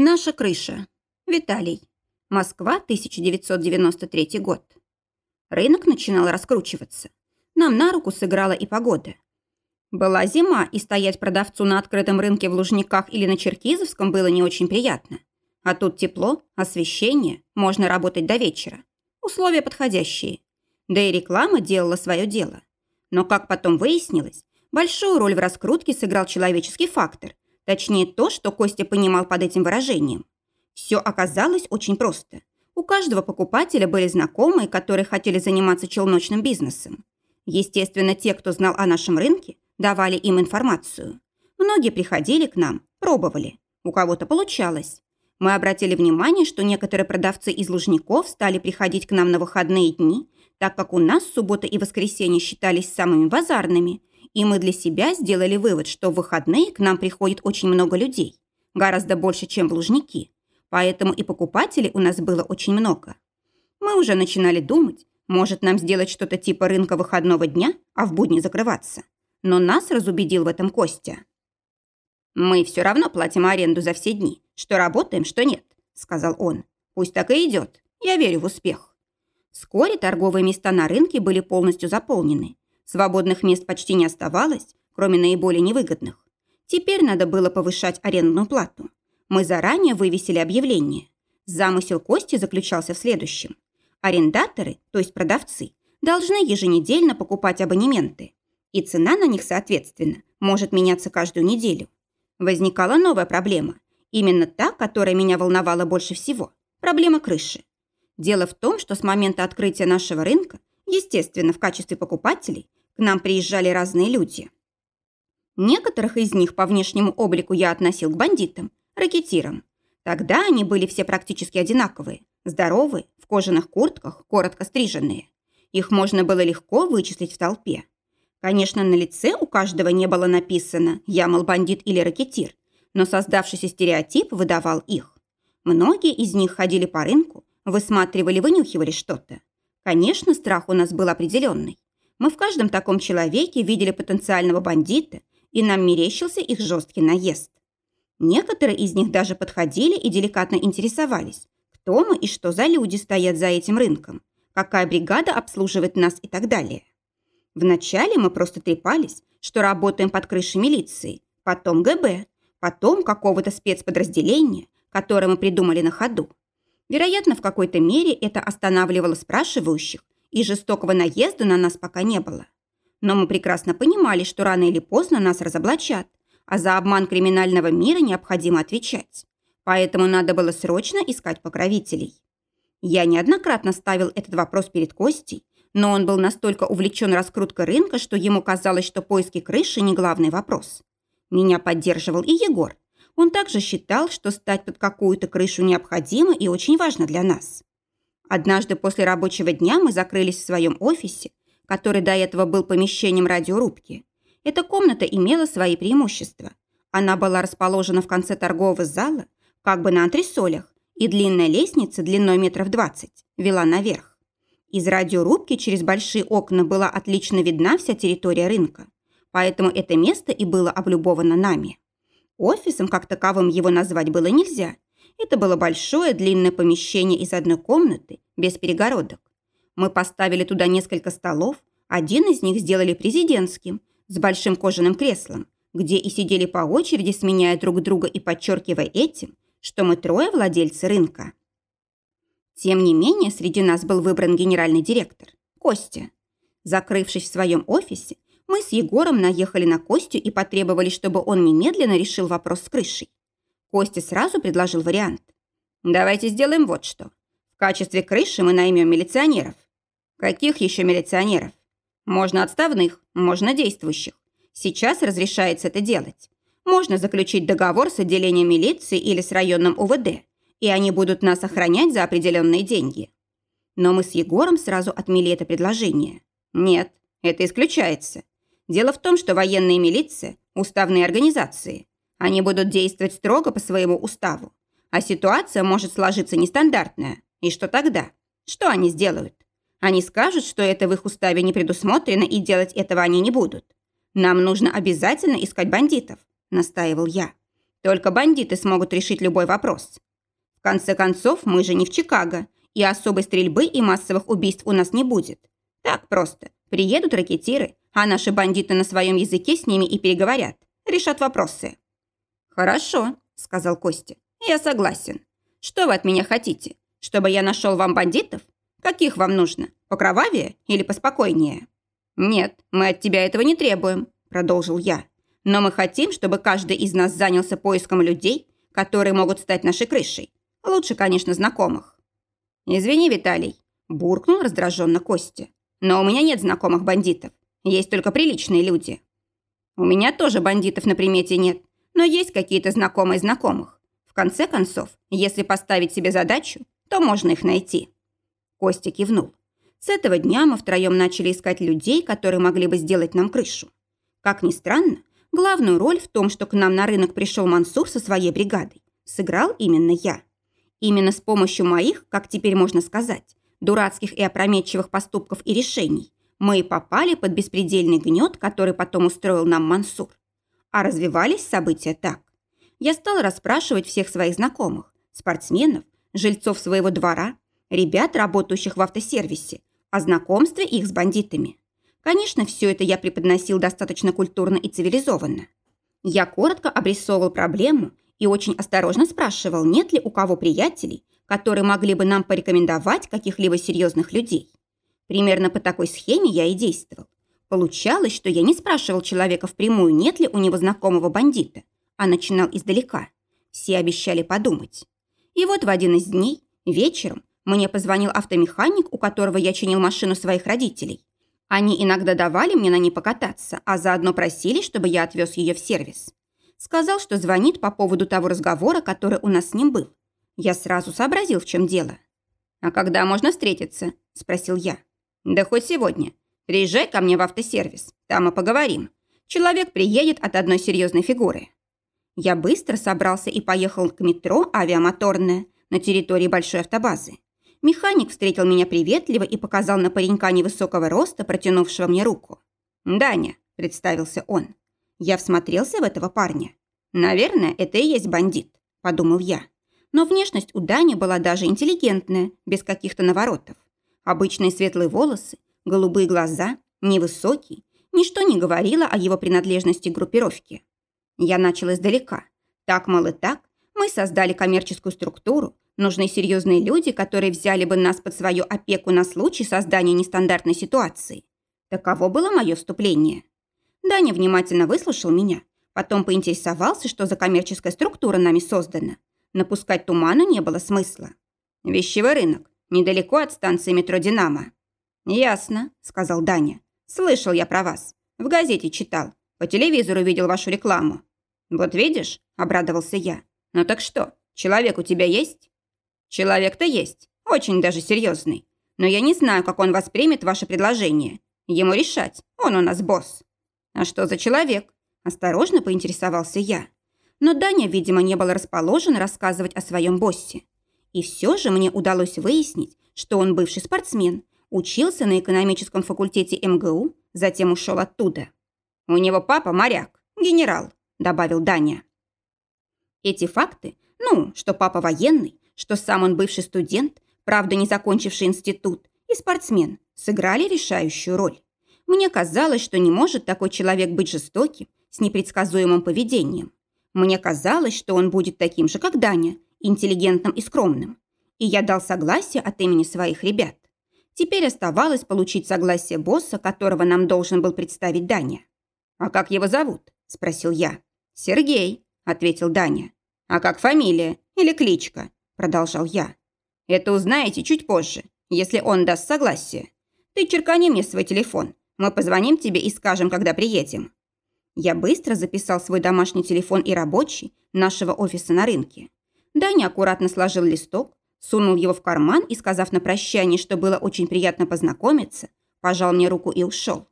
Наша крыша. Виталий. Москва, 1993 год. Рынок начинал раскручиваться. Нам на руку сыграла и погода. Была зима, и стоять продавцу на открытом рынке в Лужниках или на Черкизовском было не очень приятно. А тут тепло, освещение, можно работать до вечера. Условия подходящие. Да и реклама делала свое дело. Но, как потом выяснилось, большую роль в раскрутке сыграл человеческий фактор – Точнее, то, что Костя понимал под этим выражением. Все оказалось очень просто. У каждого покупателя были знакомые, которые хотели заниматься челночным бизнесом. Естественно, те, кто знал о нашем рынке, давали им информацию. Многие приходили к нам, пробовали. У кого-то получалось. Мы обратили внимание, что некоторые продавцы из Лужников стали приходить к нам на выходные дни, так как у нас суббота и воскресенье считались самыми базарными, и мы для себя сделали вывод, что в выходные к нам приходит очень много людей. Гораздо больше, чем в Лужники. Поэтому и покупателей у нас было очень много. Мы уже начинали думать, может нам сделать что-то типа рынка выходного дня, а в будни закрываться. Но нас разубедил в этом Костя. «Мы все равно платим аренду за все дни. Что работаем, что нет», — сказал он. «Пусть так и идет. Я верю в успех». Вскоре торговые места на рынке были полностью заполнены. Свободных мест почти не оставалось, кроме наиболее невыгодных. Теперь надо было повышать арендную плату. Мы заранее вывесили объявление. Замысел Кости заключался в следующем. Арендаторы, то есть продавцы, должны еженедельно покупать абонементы. И цена на них, соответственно, может меняться каждую неделю. Возникала новая проблема. Именно та, которая меня волновала больше всего. Проблема крыши. Дело в том, что с момента открытия нашего рынка, естественно, в качестве покупателей, к нам приезжали разные люди. Некоторых из них по внешнему облику я относил к бандитам, ракетирам. Тогда они были все практически одинаковые, здоровые, в кожаных куртках, коротко стриженные. Их можно было легко вычислить в толпе. Конечно, на лице у каждого не было написано «я, мол, бандит или ракетир», но создавшийся стереотип выдавал их. Многие из них ходили по рынку, высматривали, вынюхивали что-то. Конечно, страх у нас был определенный. Мы в каждом таком человеке видели потенциального бандита, и нам мерещился их жесткий наезд. Некоторые из них даже подходили и деликатно интересовались, кто мы и что за люди стоят за этим рынком, какая бригада обслуживает нас и так далее. Вначале мы просто трепались, что работаем под крышей милиции, потом ГБ, потом какого-то спецподразделения, которое мы придумали на ходу. Вероятно, в какой-то мере это останавливало спрашивающих и жестокого наезда на нас пока не было. Но мы прекрасно понимали, что рано или поздно нас разоблачат, а за обман криминального мира необходимо отвечать. Поэтому надо было срочно искать покровителей. Я неоднократно ставил этот вопрос перед Костей, но он был настолько увлечен раскруткой рынка, что ему казалось, что поиски крыши не главный вопрос. Меня поддерживал и Егор. Он также считал, что стать под какую-то крышу необходимо и очень важно для нас. Однажды после рабочего дня мы закрылись в своем офисе, который до этого был помещением радиорубки. Эта комната имела свои преимущества. Она была расположена в конце торгового зала, как бы на антресолях, и длинная лестница длиной метров двадцать вела наверх. Из радиорубки через большие окна была отлично видна вся территория рынка, поэтому это место и было облюбовано нами. Офисом как таковым его назвать было нельзя – это было большое длинное помещение из одной комнаты, без перегородок. Мы поставили туда несколько столов, один из них сделали президентским, с большим кожаным креслом, где и сидели по очереди, сменяя друг друга и подчеркивая этим, что мы трое владельцы рынка. Тем не менее, среди нас был выбран генеральный директор – Костя. Закрывшись в своем офисе, мы с Егором наехали на Костю и потребовали, чтобы он немедленно решил вопрос с крышей. Костя сразу предложил вариант. «Давайте сделаем вот что. В качестве крыши мы наймем милиционеров». «Каких еще милиционеров?» «Можно отставных, можно действующих. Сейчас разрешается это делать. Можно заключить договор с отделением милиции или с районным УВД, и они будут нас охранять за определенные деньги». Но мы с Егором сразу отмели это предложение. Нет, это исключается. Дело в том, что военная милиция – уставные организации. Они будут действовать строго по своему уставу. А ситуация может сложиться нестандартная. И что тогда? Что они сделают? Они скажут, что это в их уставе не предусмотрено, и делать этого они не будут. Нам нужно обязательно искать бандитов, настаивал я. Только бандиты смогут решить любой вопрос. В конце концов, мы же не в Чикаго, и особой стрельбы и массовых убийств у нас не будет. Так просто. Приедут ракетиры, а наши бандиты на своем языке с ними и переговорят. Решат вопросы. «Хорошо», — сказал Костя. «Я согласен. Что вы от меня хотите? Чтобы я нашел вам бандитов? Каких вам нужно? Покровавее или поспокойнее?» «Нет, мы от тебя этого не требуем», — продолжил я. «Но мы хотим, чтобы каждый из нас занялся поиском людей, которые могут стать нашей крышей. Лучше, конечно, знакомых». «Извини, Виталий», – буркнул раздраженно Костя. «Но у меня нет знакомых бандитов. Есть только приличные люди». «У меня тоже бандитов на примете нет, но есть какие-то знакомые знакомых. В конце концов, если поставить себе задачу, то можно их найти». Костя кивнул. С этого дня мы втроем начали искать людей, которые могли бы сделать нам крышу. Как ни странно, главную роль в том, что к нам на рынок пришел Мансур со своей бригадой, сыграл именно я. Именно с помощью моих, как теперь можно сказать, дурацких и опрометчивых поступков и решений, мы и попали под беспредельный гнет, который потом устроил нам Мансур. А развивались события так. Я стала расспрашивать всех своих знакомых, спортсменов, жильцов своего двора, ребят, работающих в автосервисе, о знакомстве их с бандитами. Конечно, все это я преподносил достаточно культурно и цивилизованно. Я коротко обрисовывал проблему и очень осторожно спрашивал, нет ли у кого приятелей, которые могли бы нам порекомендовать каких-либо серьезных людей. Примерно по такой схеме я и действовал. Получалось, что я не спрашивал человека впрямую, нет ли у него знакомого бандита, а начинал издалека. Все обещали подумать. И вот в один из дней, вечером, мне позвонил автомеханик, у которого я чинил машину своих родителей. Они иногда давали мне на ней покататься, а заодно просили, чтобы я отвез ее в сервис. Сказал, что звонит по поводу того разговора, который у нас с ним был. Я сразу сообразил, в чем дело. «А когда можно встретиться?» – спросил я. «Да хоть сегодня. Приезжай ко мне в автосервис. Там и поговорим. Человек приедет от одной серьезной фигуры». Я быстро собрался и поехал к метро «Авиамоторное» на территории большой автобазы. Механик встретил меня приветливо и показал на паренька невысокого роста, протянувшего мне руку. «Даня», – представился он. Я всмотрелся в этого парня. «Наверное, это и есть бандит», – подумал я. Но внешность у Дани была даже интеллигентная, без каких-то наворотов. Обычные светлые волосы, голубые глаза, невысокий. Ничто не говорило о его принадлежности к группировке. Я начал издалека. Так, мол, и так, мы создали коммерческую структуру, нужны серьезные люди, которые взяли бы нас под свою опеку на случай создания нестандартной ситуации. Таково было мое вступление. Даня внимательно выслушал меня, потом поинтересовался, что за коммерческая структура нами создана. Напускать туману не было смысла. «Вещевой рынок, недалеко от станции метро «Динамо». «Ясно», — сказал Даня. «Слышал я про вас. В газете читал. По телевизору видел вашу рекламу». «Вот видишь», — обрадовался я. «Ну так что, человек у тебя есть?» «Человек-то есть. Очень даже серьезный. Но я не знаю, как он воспримет ваше предложение. Ему решать. Он у нас босс». «А что за человек?» – осторожно поинтересовался я. Но Даня, видимо, не был расположен рассказывать о своем боссе. И все же мне удалось выяснить, что он бывший спортсмен, учился на экономическом факультете МГУ, затем ушел оттуда. «У него папа моряк, генерал», – добавил Даня. Эти факты, ну, что папа военный, что сам он бывший студент, правда не закончивший институт, и спортсмен, сыграли решающую роль. Мне казалось, что не может такой человек быть жестоким, с непредсказуемым поведением. Мне казалось, что он будет таким же, как Даня, интеллигентным и скромным. И я дал согласие от имени своих ребят. Теперь оставалось получить согласие босса, которого нам должен был представить Даня. «А как его зовут?» – спросил я. «Сергей», – ответил Даня. «А как фамилия или кличка?» – продолжал я. «Это узнаете чуть позже, если он даст согласие. Ты черкани мне свой телефон, мы позвоним тебе и скажем, когда приедем». Я быстро записал свой домашний телефон и рабочий нашего офиса на рынке. Даня аккуратно сложил листок, сунул его в карман и, сказав на прощание, что было очень приятно познакомиться, пожал мне руку и ушел.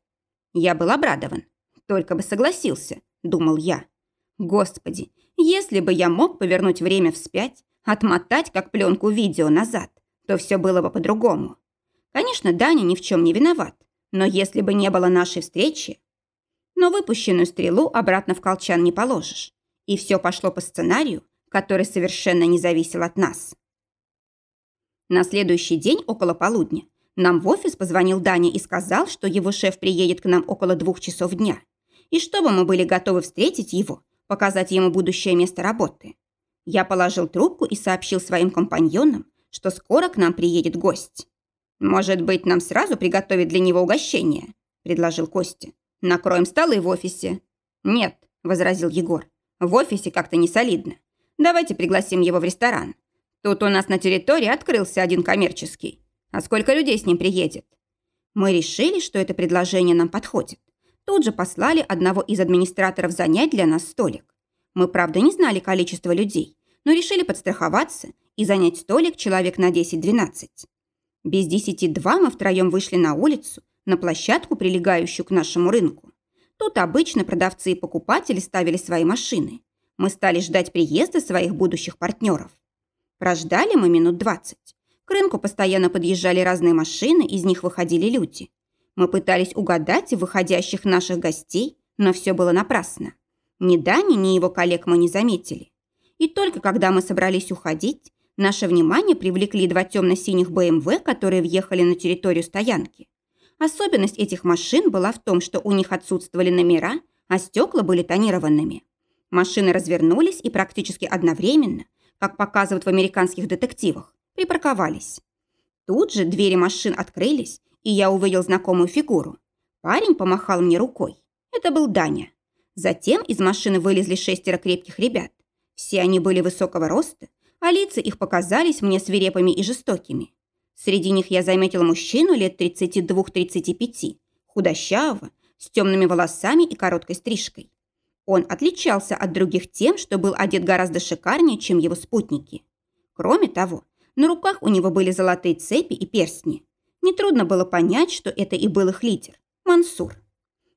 Я был обрадован. Только бы согласился, думал я. Господи, если бы я мог повернуть время вспять, отмотать как пленку видео назад, то все было бы по-другому. Конечно, Даня ни в чем не виноват. Но если бы не было нашей встречи... Но выпущенную стрелу обратно в колчан не положишь. И все пошло по сценарию, который совершенно не зависел от нас. На следующий день около полудня нам в офис позвонил Даня и сказал, что его шеф приедет к нам около двух часов дня. И чтобы мы были готовы встретить его, показать ему будущее место работы. Я положил трубку и сообщил своим компаньонам, что скоро к нам приедет гость. «Может быть, нам сразу приготовить для него угощение?» – предложил Костя. «Накроем столы в офисе». «Нет», – возразил Егор. «В офисе как-то не солидно. Давайте пригласим его в ресторан. Тут у нас на территории открылся один коммерческий. А сколько людей с ним приедет?» Мы решили, что это предложение нам подходит. Тут же послали одного из администраторов занять для нас столик. Мы, правда, не знали количество людей, но решили подстраховаться и занять столик человек на 10-12. Без десяти два мы втроем вышли на улицу, на площадку, прилегающую к нашему рынку. Тут обычно продавцы и покупатели ставили свои машины. Мы стали ждать приезда своих будущих партнеров. Прождали мы минут двадцать. К рынку постоянно подъезжали разные машины, из них выходили люди. Мы пытались угадать выходящих наших гостей, но все было напрасно. Ни Дани, ни его коллег мы не заметили. И только когда мы собрались уходить, наше внимание привлекли два темно-синих БМВ, которые въехали на территорию стоянки. Особенность этих машин была в том, что у них отсутствовали номера, а стекла были тонированными. Машины развернулись и практически одновременно, как показывают в американских детективах, припарковались. Тут же двери машин открылись, и я увидел знакомую фигуру. Парень помахал мне рукой. Это был Даня. Затем из машины вылезли шестеро крепких ребят. Все они были высокого роста, а лица их показались мне свирепыми и жестокими. Среди них я заметил мужчину лет 32-35, худощавого, с темными волосами и короткой стрижкой. Он отличался от других тем, что был одет гораздо шикарнее, чем его спутники. Кроме того, на руках у него были золотые цепи и перстни. Нетрудно было понять, что это и был их лидер – Мансур.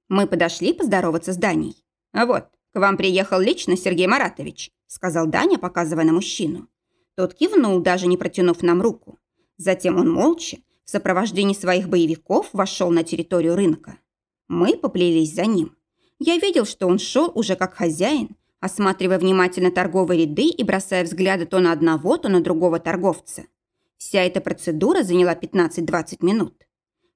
Мы подошли поздороваться с Даней. «А вот, к вам приехал лично Сергей Маратович», – сказал Даня, показывая на мужчину. Тот кивнул, даже не протянув нам руку. Затем он молча, в сопровождении своих боевиков, вошел на территорию рынка. Мы поплелись за ним. Я видел, что он шел уже как хозяин, осматривая внимательно торговые ряды и бросая взгляды то на одного, то на другого торговца. Вся эта процедура заняла 15-20 минут.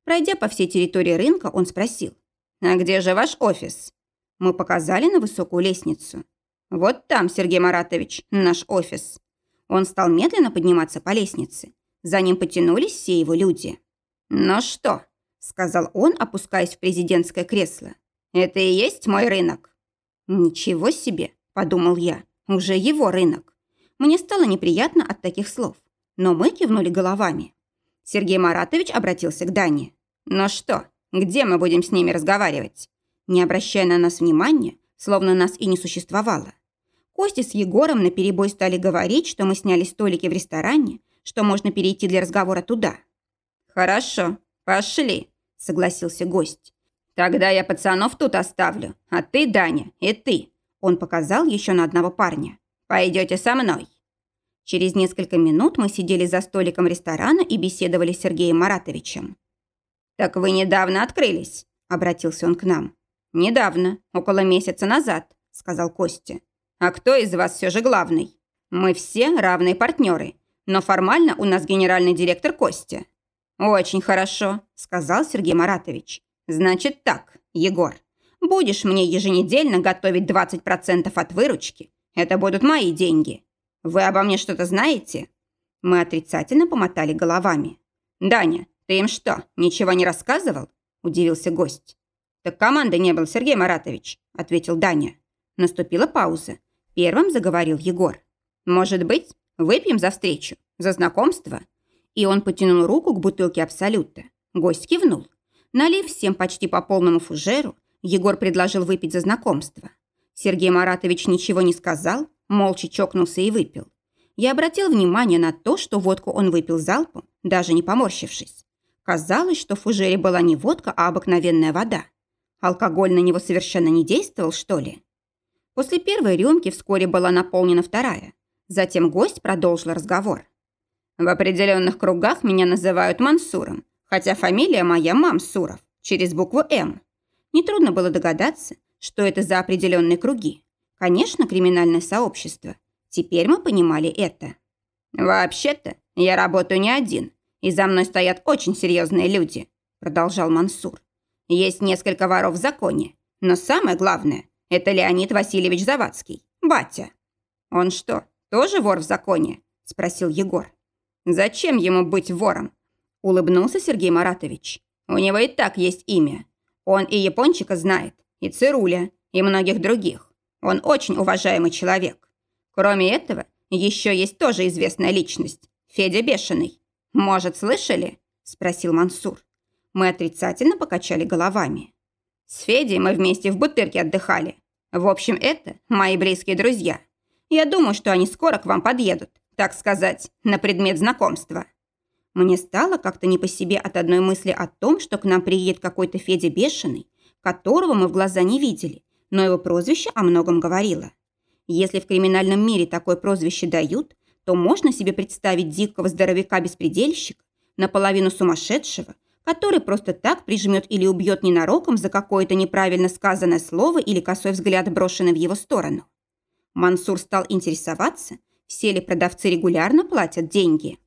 Пройдя по всей территории рынка, он спросил, «А где же ваш офис?» Мы показали на высокую лестницу. «Вот там, Сергей Маратович, наш офис». Он стал медленно подниматься по лестнице. За ним потянулись все его люди. «Ну что?» – сказал он, опускаясь в президентское кресло. «Это и есть мой рынок?» «Ничего себе!» – подумал я. «Уже его рынок». Мне стало неприятно от таких слов но мы кивнули головами. Сергей Маратович обратился к Дане. «Ну что, где мы будем с ними разговаривать?» Не обращая на нас внимания, словно нас и не существовало. Костя с Егором наперебой стали говорить, что мы сняли столики в ресторане, что можно перейти для разговора туда. «Хорошо, пошли», — согласился гость. «Тогда я пацанов тут оставлю, а ты, Даня, и ты», — он показал еще на одного парня. «Пойдете со мной». Через несколько минут мы сидели за столиком ресторана и беседовали с Сергеем Маратовичем. «Так вы недавно открылись?» – обратился он к нам. «Недавно, около месяца назад», – сказал Костя. «А кто из вас все же главный? Мы все равные партнеры, но формально у нас генеральный директор Костя». «Очень хорошо», – сказал Сергей Маратович. «Значит так, Егор, будешь мне еженедельно готовить 20% от выручки. Это будут мои деньги. Вы обо мне что-то знаете?» Мы отрицательно помотали головами. «Даня, ты им что, ничего не рассказывал?» – удивился гость. «Так команды не было, Сергей Маратович», – ответил Даня. Наступила пауза. Первым заговорил Егор. «Может быть, выпьем за встречу, за знакомство?» И он потянул руку к бутылке Абсолюта. Гость кивнул. Налив всем почти по полному фужеру, Егор предложил выпить за знакомство. Сергей Маратович ничего не сказал, молча чокнулся и выпил. Я обратил внимание на то, что водку он выпил залпом, даже не поморщившись. Казалось, что в фужере была не водка, а обыкновенная вода. Алкоголь на него совершенно не действовал, что ли? После первой рюмки вскоре была наполнена вторая. Затем гость продолжил разговор. «В определенных кругах меня называют Мансуром, хотя фамилия моя Мамсуров, через букву «М». Нетрудно было догадаться, что это за определенные круги. Конечно, криминальное сообщество. Теперь мы понимали это. «Вообще-то, я работаю не один, и за мной стоят очень серьезные люди», продолжал Мансур. «Есть несколько воров в законе, но самое главное – это Леонид Васильевич Завадский, батя». «Он что, тоже вор в законе?» – спросил Егор. «Зачем ему быть вором?» – улыбнулся Сергей Маратович. «У него и так есть имя. Он и Япончика знает, и Цируля, и многих других. Он очень уважаемый человек. Кроме этого, еще есть тоже известная личность – Федя Бешеный. Может, слышали?» – спросил Мансур. Мы отрицательно покачали головами. «С Федей мы вместе в Бутырке отдыхали. В общем, это мои близкие друзья. Я думаю, что они скоро к вам подъедут, так сказать, на предмет знакомства». Мне стало как-то не по себе от одной мысли о том, что к нам приедет какой-то Федя Бешеный, которого мы в глаза не видели, но его прозвище о многом говорило. Если в криминальном мире такое прозвище дают, то можно себе представить дикого здоровяка-беспредельщика, наполовину сумасшедшего, который просто так прижмет или убьет ненароком за какое-то неправильно сказанное слово или косой взгляд, брошенный в его сторону. Мансур стал интересоваться, все ли продавцы регулярно платят деньги.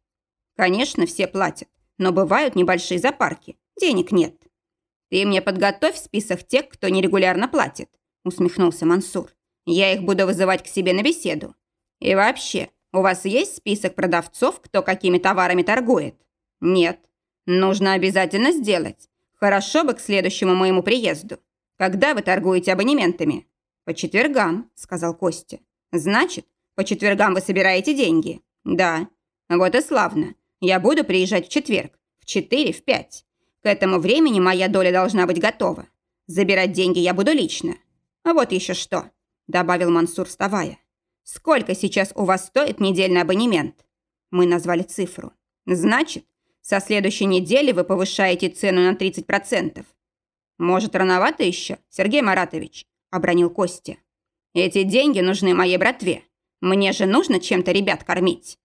Конечно, все платят, но бывают небольшие запарки, денег нет. Ты мне подготовь список тех, кто нерегулярно платит, усмехнулся Мансур. Я их буду вызывать к себе на беседу. И вообще, у вас есть список продавцов, кто какими товарами торгует? Нет. Нужно обязательно сделать. Хорошо бы к следующему моему приезду. Когда вы торгуете абонементами? «По четвергам», — сказал Костя. «Значит, по четвергам вы собираете деньги?» «Да». «Вот и славно. Я буду приезжать в четверг. В четыре, в пять. К этому времени моя доля должна быть готова. Забирать деньги я буду лично. А вот еще что», — добавил Мансур, вставая. «Сколько сейчас у вас стоит недельный абонемент?» Мы назвали цифру. «Значит, со следующей недели вы повышаете цену на 30%. Может, рановато еще, Сергей Маратович? обронил Костя. «Эти деньги нужны моей братве. Мне же нужно чем-то ребят кормить.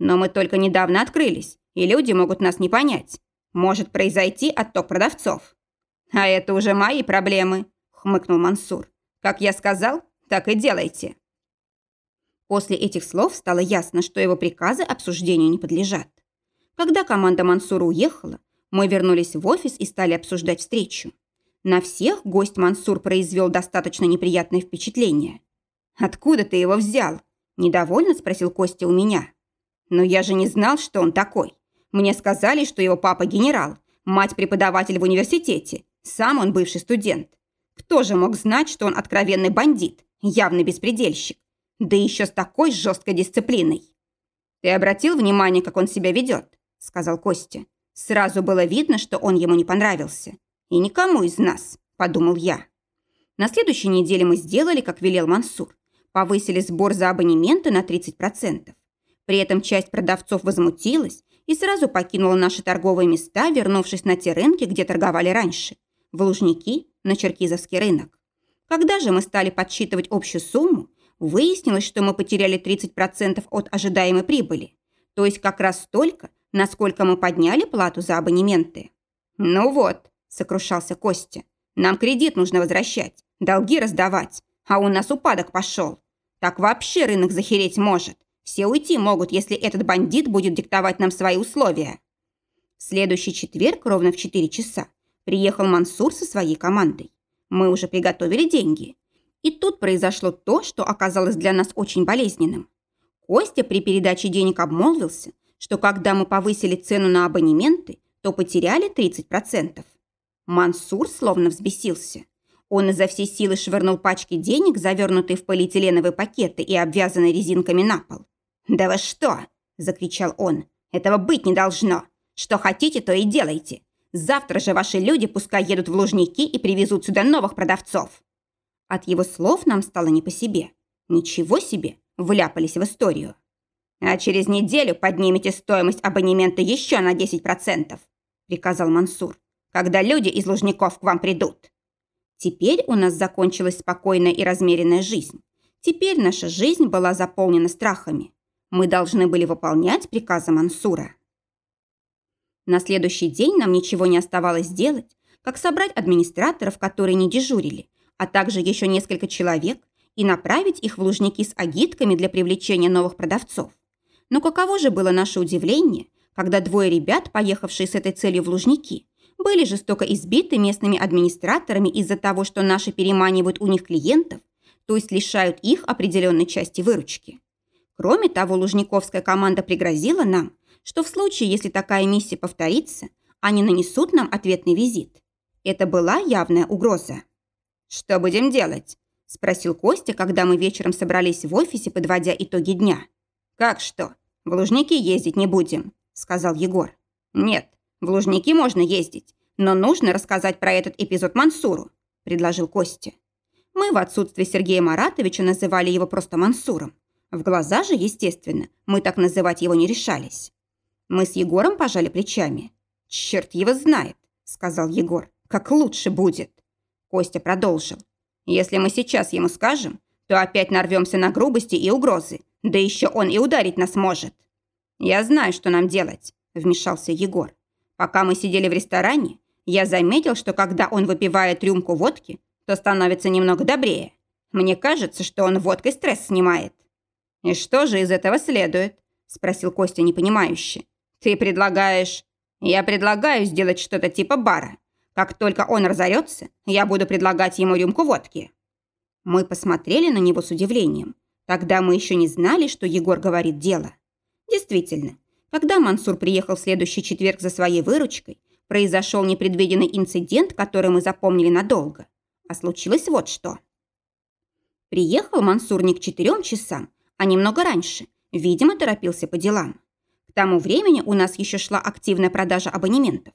Но мы только недавно открылись, и люди могут нас не понять. Может произойти отток продавцов». «А это уже мои проблемы», — хмыкнул Мансур. «Как я сказал, так и делайте». После этих слов стало ясно, что его приказы обсуждению не подлежат. Когда команда Мансура уехала, мы вернулись в офис и стали обсуждать встречу. На всех гость Мансур произвел достаточно неприятное впечатление. «Откуда ты его взял?» – недовольно спросил Костя у меня. «Но я же не знал, что он такой. Мне сказали, что его папа генерал, мать преподаватель в университете, сам он бывший студент. Кто же мог знать, что он откровенный бандит, явный беспредельщик? Да еще с такой жесткой дисциплиной!» «Ты обратил внимание, как он себя ведет?» – сказал Костя. Сразу было видно, что он ему не понравился. И никому из нас, подумал я. На следующей неделе мы сделали, как велел Мансур. Повысили сбор за абонементы на 30%. При этом часть продавцов возмутилась и сразу покинула наши торговые места, вернувшись на те рынки, где торговали раньше. В Лужники, на Черкизовский рынок. Когда же мы стали подсчитывать общую сумму, выяснилось, что мы потеряли 30% от ожидаемой прибыли. То есть как раз столько, насколько мы подняли плату за абонементы. Ну вот, сокрушался Костя. «Нам кредит нужно возвращать, долги раздавать, а у нас упадок пошел. Так вообще рынок захереть может. Все уйти могут, если этот бандит будет диктовать нам свои условия». В следующий четверг ровно в 4 часа приехал Мансур со своей командой. Мы уже приготовили деньги. И тут произошло то, что оказалось для нас очень болезненным. Костя при передаче денег обмолвился, что когда мы повысили цену на абонементы, то потеряли 30%. Мансур словно взбесился. Он изо всей силы швырнул пачки денег, завернутые в полиэтиленовые пакеты и обвязанные резинками на пол. «Да вы что?» – закричал он. «Этого быть не должно. Что хотите, то и делайте. Завтра же ваши люди пускай едут в Лужники и привезут сюда новых продавцов». От его слов нам стало не по себе. Ничего себе, вляпались в историю. «А через неделю поднимете стоимость абонемента еще на 10%, приказал Мансур когда люди из Лужников к вам придут. Теперь у нас закончилась спокойная и размеренная жизнь. Теперь наша жизнь была заполнена страхами. Мы должны были выполнять приказы Мансура. На следующий день нам ничего не оставалось делать, как собрать администраторов, которые не дежурили, а также еще несколько человек, и направить их в лужники с агитками для привлечения новых продавцов. Но каково же было наше удивление, когда двое ребят, поехавшие с этой целью в Лужники, были жестоко избиты местными администраторами из-за того, что наши переманивают у них клиентов, то есть лишают их определенной части выручки. Кроме того, лужниковская команда пригрозила нам, что в случае, если такая миссия повторится, они нанесут нам ответный визит. Это была явная угроза. «Что будем делать?» – спросил Костя, когда мы вечером собрались в офисе, подводя итоги дня. «Как что? В Лужники ездить не будем», – сказал Егор. «Нет, в Лужники можно ездить, но нужно рассказать про этот эпизод Мансуру», – предложил Костя. Мы в отсутствие Сергея Маратовича называли его просто Мансуром. В глаза же, естественно, мы так называть его не решались. Мы с Егором пожали плечами. «Черт его знает», – сказал Егор, – «как лучше будет». Костя продолжил. «Если мы сейчас ему скажем, то опять нарвемся на грубости и угрозы, да еще он и ударить нас может». «Я знаю, что нам делать», – вмешался Егор. Пока мы сидели в ресторане, я заметил, что когда он выпивает рюмку водки, то становится немного добрее. Мне кажется, что он водкой стресс снимает. «И что же из этого следует?» – спросил Костя непонимающе. «Ты предлагаешь...» «Я предлагаю сделать что-то типа бара. Как только он разорется, я буду предлагать ему рюмку водки». Мы посмотрели на него с удивлением. Тогда мы еще не знали, что Егор говорит дело. Действительно, когда Мансур приехал в следующий четверг за своей выручкой, произошел непредвиденный инцидент, который мы запомнили надолго. А случилось вот что. Приехал Мансур не к четырем часам, а немного раньше. Видимо, торопился по делам. К тому времени у нас еще шла активная продажа абонементов.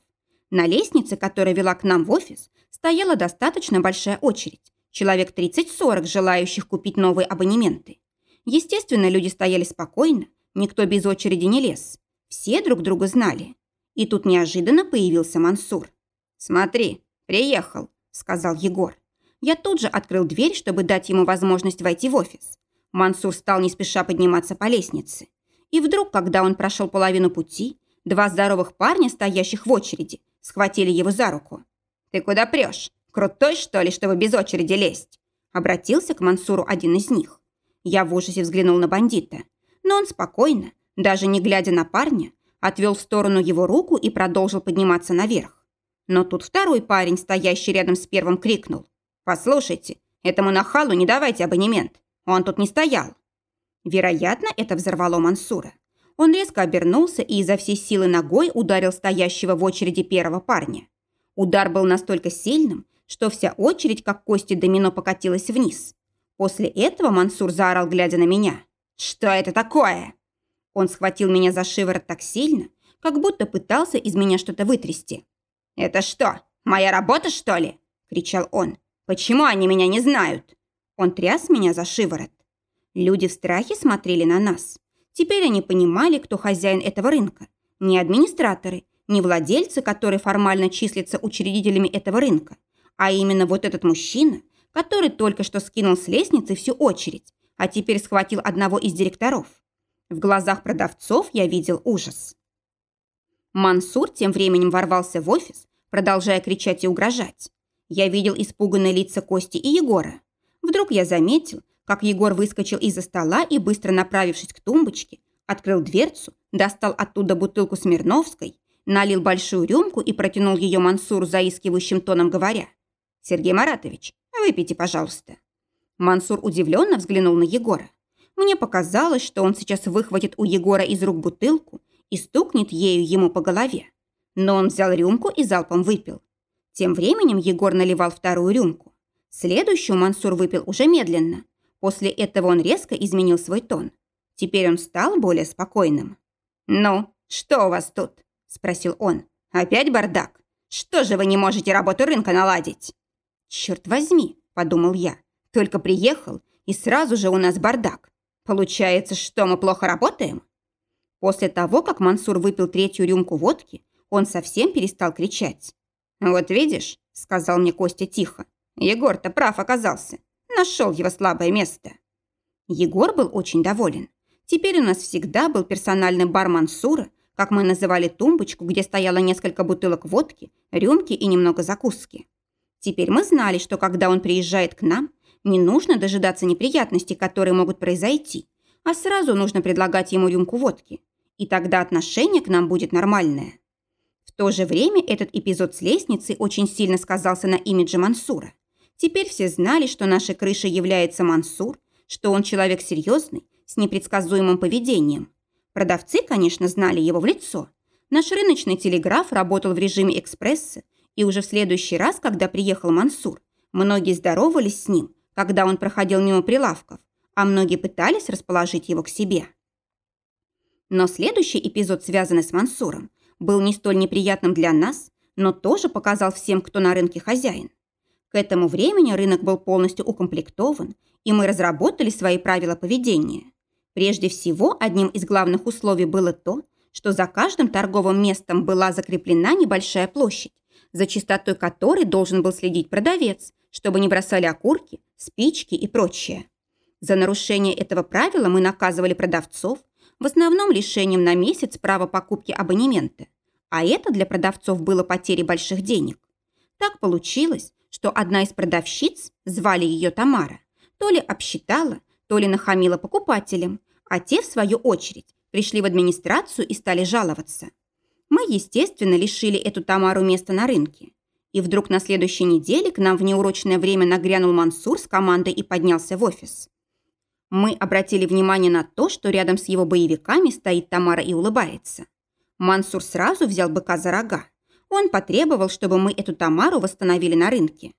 На лестнице, которая вела к нам в офис, стояла достаточно большая очередь. Человек 30-40 желающих купить новые абонементы. Естественно, люди стояли спокойно, никто без очереди не лез. Все друг друга знали. И тут неожиданно появился Мансур. «Смотри, приехал», – сказал Егор. Я тут же открыл дверь, чтобы дать ему возможность войти в офис. Мансур стал не спеша подниматься по лестнице. И вдруг, когда он прошел половину пути, два здоровых парня, стоящих в очереди, схватили его за руку. «Ты куда прешь? Крутой, что ли, чтобы без очереди лезть?» Обратился к Мансуру один из них. Я в ужасе взглянул на бандита. Но он спокойно, даже не глядя на парня, отвел в сторону его руку и продолжил подниматься наверх. Но тут второй парень, стоящий рядом с первым, крикнул. «Послушайте, этому нахалу не давайте абонемент. Он тут не стоял». Вероятно, это взорвало Мансура. Он резко обернулся и изо всей силы ногой ударил стоящего в очереди первого парня. Удар был настолько сильным, что вся очередь, как кости домино, покатилась вниз. После этого Мансур заорал, глядя на меня. «Что это такое?» Он схватил меня за шиворот так сильно, как будто пытался из меня что-то вытрясти. «Это что, моя работа, что ли?» – кричал он. «Почему они меня не знают?» Он тряс меня за шиворот. Люди в страхе смотрели на нас. Теперь они понимали, кто хозяин этого рынка. Не администраторы, не владельцы, которые формально числятся учредителями этого рынка, а именно вот этот мужчина, который только что скинул с лестницы всю очередь, а теперь схватил одного из директоров. В глазах продавцов я видел ужас. Мансур тем временем ворвался в офис, продолжая кричать и угрожать. Я видел испуганные лица Кости и Егора. Вдруг я заметил, как Егор выскочил из-за стола и, быстро направившись к тумбочке, открыл дверцу, достал оттуда бутылку Смирновской, налил большую рюмку и протянул ее Мансуру заискивающим тоном, говоря, «Сергей Маратович, выпейте, пожалуйста». Мансур удивленно взглянул на Егора. Мне показалось, что он сейчас выхватит у Егора из рук бутылку и стукнет ею ему по голове. Но он взял рюмку и залпом выпил. Тем временем Егор наливал вторую рюмку. Следующую Мансур выпил уже медленно. После этого он резко изменил свой тон. Теперь он стал более спокойным. «Ну, что у вас тут?» – спросил он. «Опять бардак? Что же вы не можете работу рынка наладить?» «Черт возьми», – подумал я. «Только приехал, и сразу же у нас бардак. Получается, что мы плохо работаем? После того, как Мансур выпил третью рюмку водки, он совсем перестал кричать. «Вот видишь», — сказал мне Костя тихо, — «Егор-то прав оказался. Нашел его слабое место». Егор был очень доволен. Теперь у нас всегда был персональный бар Мансура, как мы называли тумбочку, где стояло несколько бутылок водки, рюмки и немного закуски. Теперь мы знали, что когда он приезжает к нам, Не нужно дожидаться неприятностей, которые могут произойти, а сразу нужно предлагать ему рюмку водки. И тогда отношение к нам будет нормальное. В то же время этот эпизод с лестницей очень сильно сказался на имидже Мансура. Теперь все знали, что нашей крышей является Мансур, что он человек серьезный, с непредсказуемым поведением. Продавцы, конечно, знали его в лицо. Наш рыночный телеграф работал в режиме экспресса, и уже в следующий раз, когда приехал Мансур, многие здоровались с ним, когда он проходил мимо прилавков, а многие пытались расположить его к себе. Но следующий эпизод, связанный с Мансуром, был не столь неприятным для нас, но тоже показал всем, кто на рынке хозяин. К этому времени рынок был полностью укомплектован, и мы разработали свои правила поведения. Прежде всего, одним из главных условий было то, что за каждым торговым местом была закреплена небольшая площадь, за чистотой которой должен был следить продавец, чтобы не бросали окурки, спички и прочее. За нарушение этого правила мы наказывали продавцов, в основном лишением на месяц права покупки абонемента. А это для продавцов было потерей больших денег. Так получилось, что одна из продавщиц, звали ее Тамара, то ли обсчитала, то ли нахамила покупателям, а те, в свою очередь, пришли в администрацию и стали жаловаться. Мы, естественно, лишили эту Тамару места на рынке. И вдруг на следующей неделе к нам в неурочное время нагрянул Мансур с командой и поднялся в офис. Мы обратили внимание на то, что рядом с его боевиками стоит Тамара и улыбается. Мансур сразу взял быка за рога. Он потребовал, чтобы мы эту Тамару восстановили на рынке.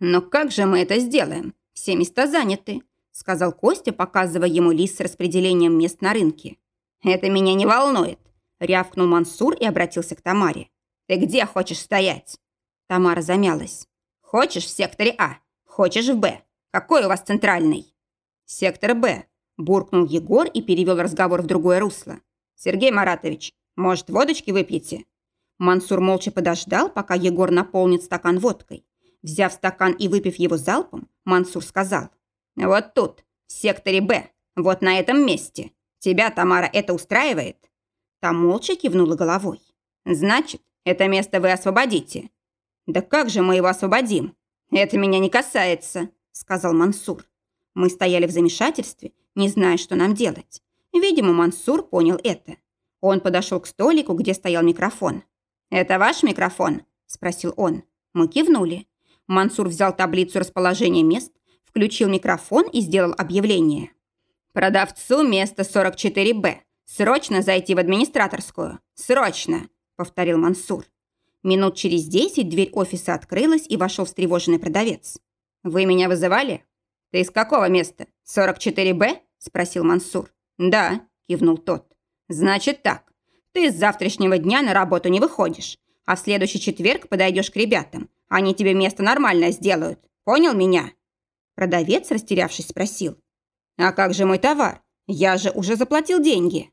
«Но как же мы это сделаем? Все места заняты», сказал Костя, показывая ему лист с распределением мест на рынке. «Это меня не волнует», рявкнул Мансур и обратился к Тамаре. «Ты где хочешь стоять?» Тамара замялась. «Хочешь в секторе А, хочешь в Б. Какой у вас центральный?» «Сектор Б», – буркнул Егор и перевел разговор в другое русло. «Сергей Маратович, может, водочки выпьете?» Мансур молча подождал, пока Егор наполнит стакан водкой. Взяв стакан и выпив его залпом, Мансур сказал. «Вот тут, в секторе Б, вот на этом месте. Тебя, Тамара, это устраивает?» Та молча кивнула головой. «Значит, это место вы освободите?» «Да как же мы его освободим?» «Это меня не касается», — сказал Мансур. Мы стояли в замешательстве, не зная, что нам делать. Видимо, Мансур понял это. Он подошел к столику, где стоял микрофон. «Это ваш микрофон?» – спросил он. Мы кивнули. Мансур взял таблицу расположения мест, включил микрофон и сделал объявление. «Продавцу место 44Б. Срочно зайти в администраторскую. Срочно!» – повторил Мансур. Минут через десять дверь офиса открылась и вошел встревоженный продавец. «Вы меня вызывали?» «Ты из какого места? 44Б?» – спросил Мансур. «Да», – кивнул тот. «Значит так. Ты с завтрашнего дня на работу не выходишь, а в следующий четверг подойдешь к ребятам. Они тебе место нормальное сделают. Понял меня?» Продавец, растерявшись, спросил. «А как же мой товар? Я же уже заплатил деньги».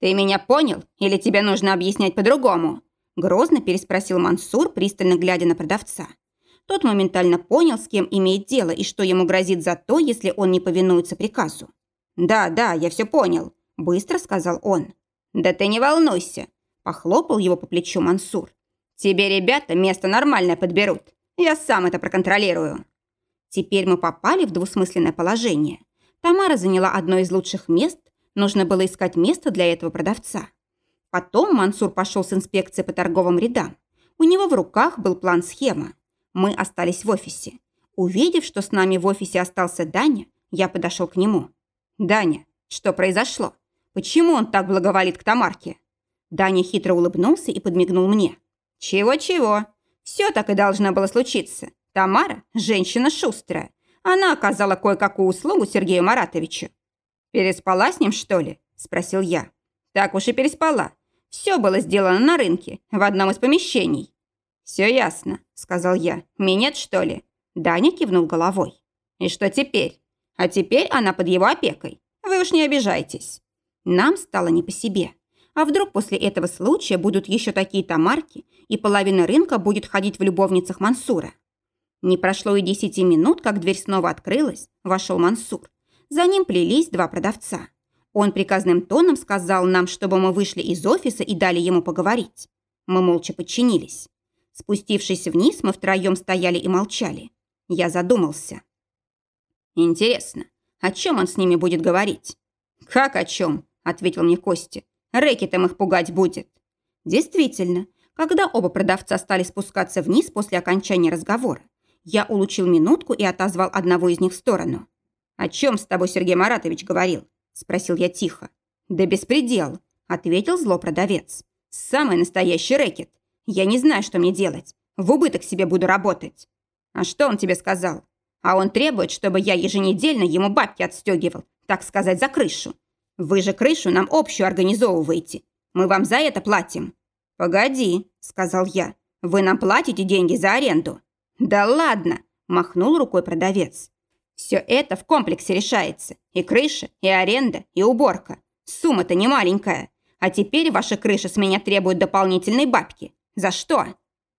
«Ты меня понял? Или тебе нужно объяснять по-другому?» Грозно переспросил Мансур, пристально глядя на продавца. Тот моментально понял, с кем имеет дело и что ему грозит за то, если он не повинуется приказу. «Да, да, я все понял», – быстро сказал он. «Да ты не волнуйся», – похлопал его по плечу Мансур. «Тебе ребята место нормальное подберут. Я сам это проконтролирую». Теперь мы попали в двусмысленное положение. Тамара заняла одно из лучших мест, нужно было искать место для этого продавца. Потом Мансур пошел с инспекцией по торговым рядам. У него в руках был план-схема. Мы остались в офисе. Увидев, что с нами в офисе остался Даня, я подошел к нему. «Даня, что произошло? Почему он так благоволит к Тамарке?» Даня хитро улыбнулся и подмигнул мне. «Чего-чего? Все так и должно было случиться. Тамара – женщина шустрая. Она оказала кое-какую услугу Сергею Маратовичу. «Переспала с ним, что ли?» – спросил я. «Так уж и переспала. Все было сделано на рынке, в одном из помещений. «Все ясно», — сказал я. «Минет, что ли?» Даня кивнул головой. «И что теперь? А теперь она под его опекой. Вы уж не обижайтесь». Нам стало не по себе. А вдруг после этого случая будут еще такие тамарки, и половина рынка будет ходить в любовницах Мансура? Не прошло и десяти минут, как дверь снова открылась, вошел Мансур. За ним плелись два продавца. Он приказным тоном сказал нам, чтобы мы вышли из офиса и дали ему поговорить. Мы молча подчинились. Спустившись вниз, мы втроем стояли и молчали. Я задумался. Интересно, о чем он с ними будет говорить? Как о чем? Ответил мне Костя. Рэкетом их пугать будет. Действительно, когда оба продавца стали спускаться вниз после окончания разговора, я улучил минутку и отозвал одного из них в сторону. «О чем с тобой Сергей Маратович говорил?» – спросил я тихо. «Да беспредел», – ответил зло продавец. «Самый настоящий рэкет. Я не знаю, что мне делать. В убыток себе буду работать». «А что он тебе сказал?» «А он требует, чтобы я еженедельно ему бабки отстегивал, так сказать, за крышу. Вы же крышу нам общую организовываете. Мы вам за это платим». «Погоди», – сказал я. «Вы нам платите деньги за аренду?» «Да ладно!» – махнул рукой продавец. «Все это в комплексе решается. И крыша, и аренда, и уборка. Сумма-то не маленькая. А теперь ваша крыша с меня требует дополнительной бабки. За что?»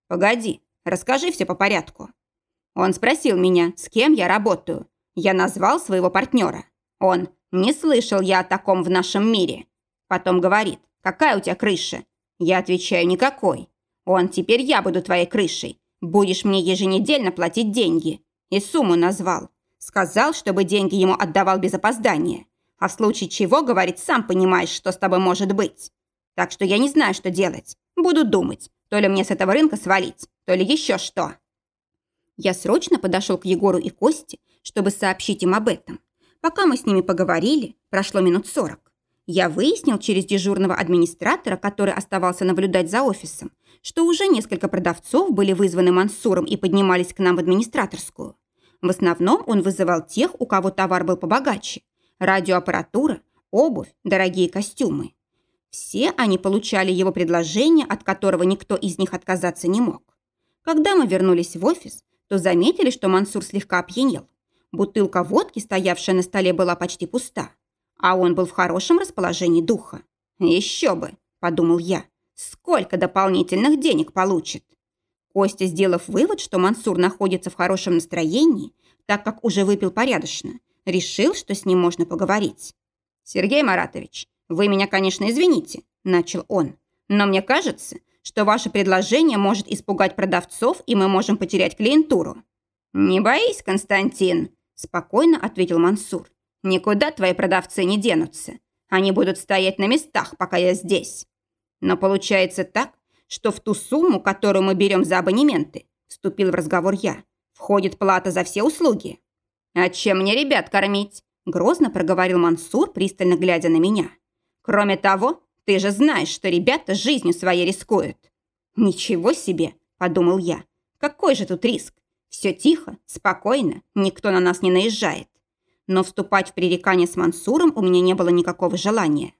«Погоди, расскажи все по порядку». Он спросил меня, с кем я работаю. Я назвал своего партнера. Он «Не слышал я о таком в нашем мире». Потом говорит «Какая у тебя крыша?» Я отвечаю «Никакой». Он «Теперь я буду твоей крышей. Будешь мне еженедельно платить деньги». И сумму назвал. Сказал, чтобы деньги ему отдавал без опоздания. А в случае чего, говорит, сам понимаешь, что с тобой может быть. Так что я не знаю, что делать. Буду думать, то ли мне с этого рынка свалить, то ли еще что. Я срочно подошел к Егору и Косте, чтобы сообщить им об этом. Пока мы с ними поговорили, прошло минут сорок. Я выяснил через дежурного администратора, который оставался наблюдать за офисом, что уже несколько продавцов были вызваны Мансуром и поднимались к нам в администраторскую. В основном он вызывал тех, у кого товар был побогаче. Радиоаппаратура, обувь, дорогие костюмы. Все они получали его предложение, от которого никто из них отказаться не мог. Когда мы вернулись в офис, то заметили, что Мансур слегка опьянел. Бутылка водки, стоявшая на столе, была почти пуста. А он был в хорошем расположении духа. «Еще бы», – подумал я, – «сколько дополнительных денег получит?» Костя, сделав вывод, что Мансур находится в хорошем настроении, так как уже выпил порядочно, решил, что с ним можно поговорить. «Сергей Маратович, вы меня, конечно, извините», – начал он, «но мне кажется, что ваше предложение может испугать продавцов, и мы можем потерять клиентуру». «Не боись, Константин», – спокойно ответил Мансур. «Никуда твои продавцы не денутся. Они будут стоять на местах, пока я здесь. Но получается так, что в ту сумму, которую мы берем за абонементы, вступил в разговор я, входит плата за все услуги. «А чем мне ребят кормить?» – грозно проговорил Мансур, пристально глядя на меня. «Кроме того, ты же знаешь, что ребята жизнью своей рискуют». «Ничего себе!» – подумал я. «Какой же тут риск? Все тихо, спокойно, никто на нас не наезжает. Но вступать в пререкание с Мансуром у меня не было никакого желания.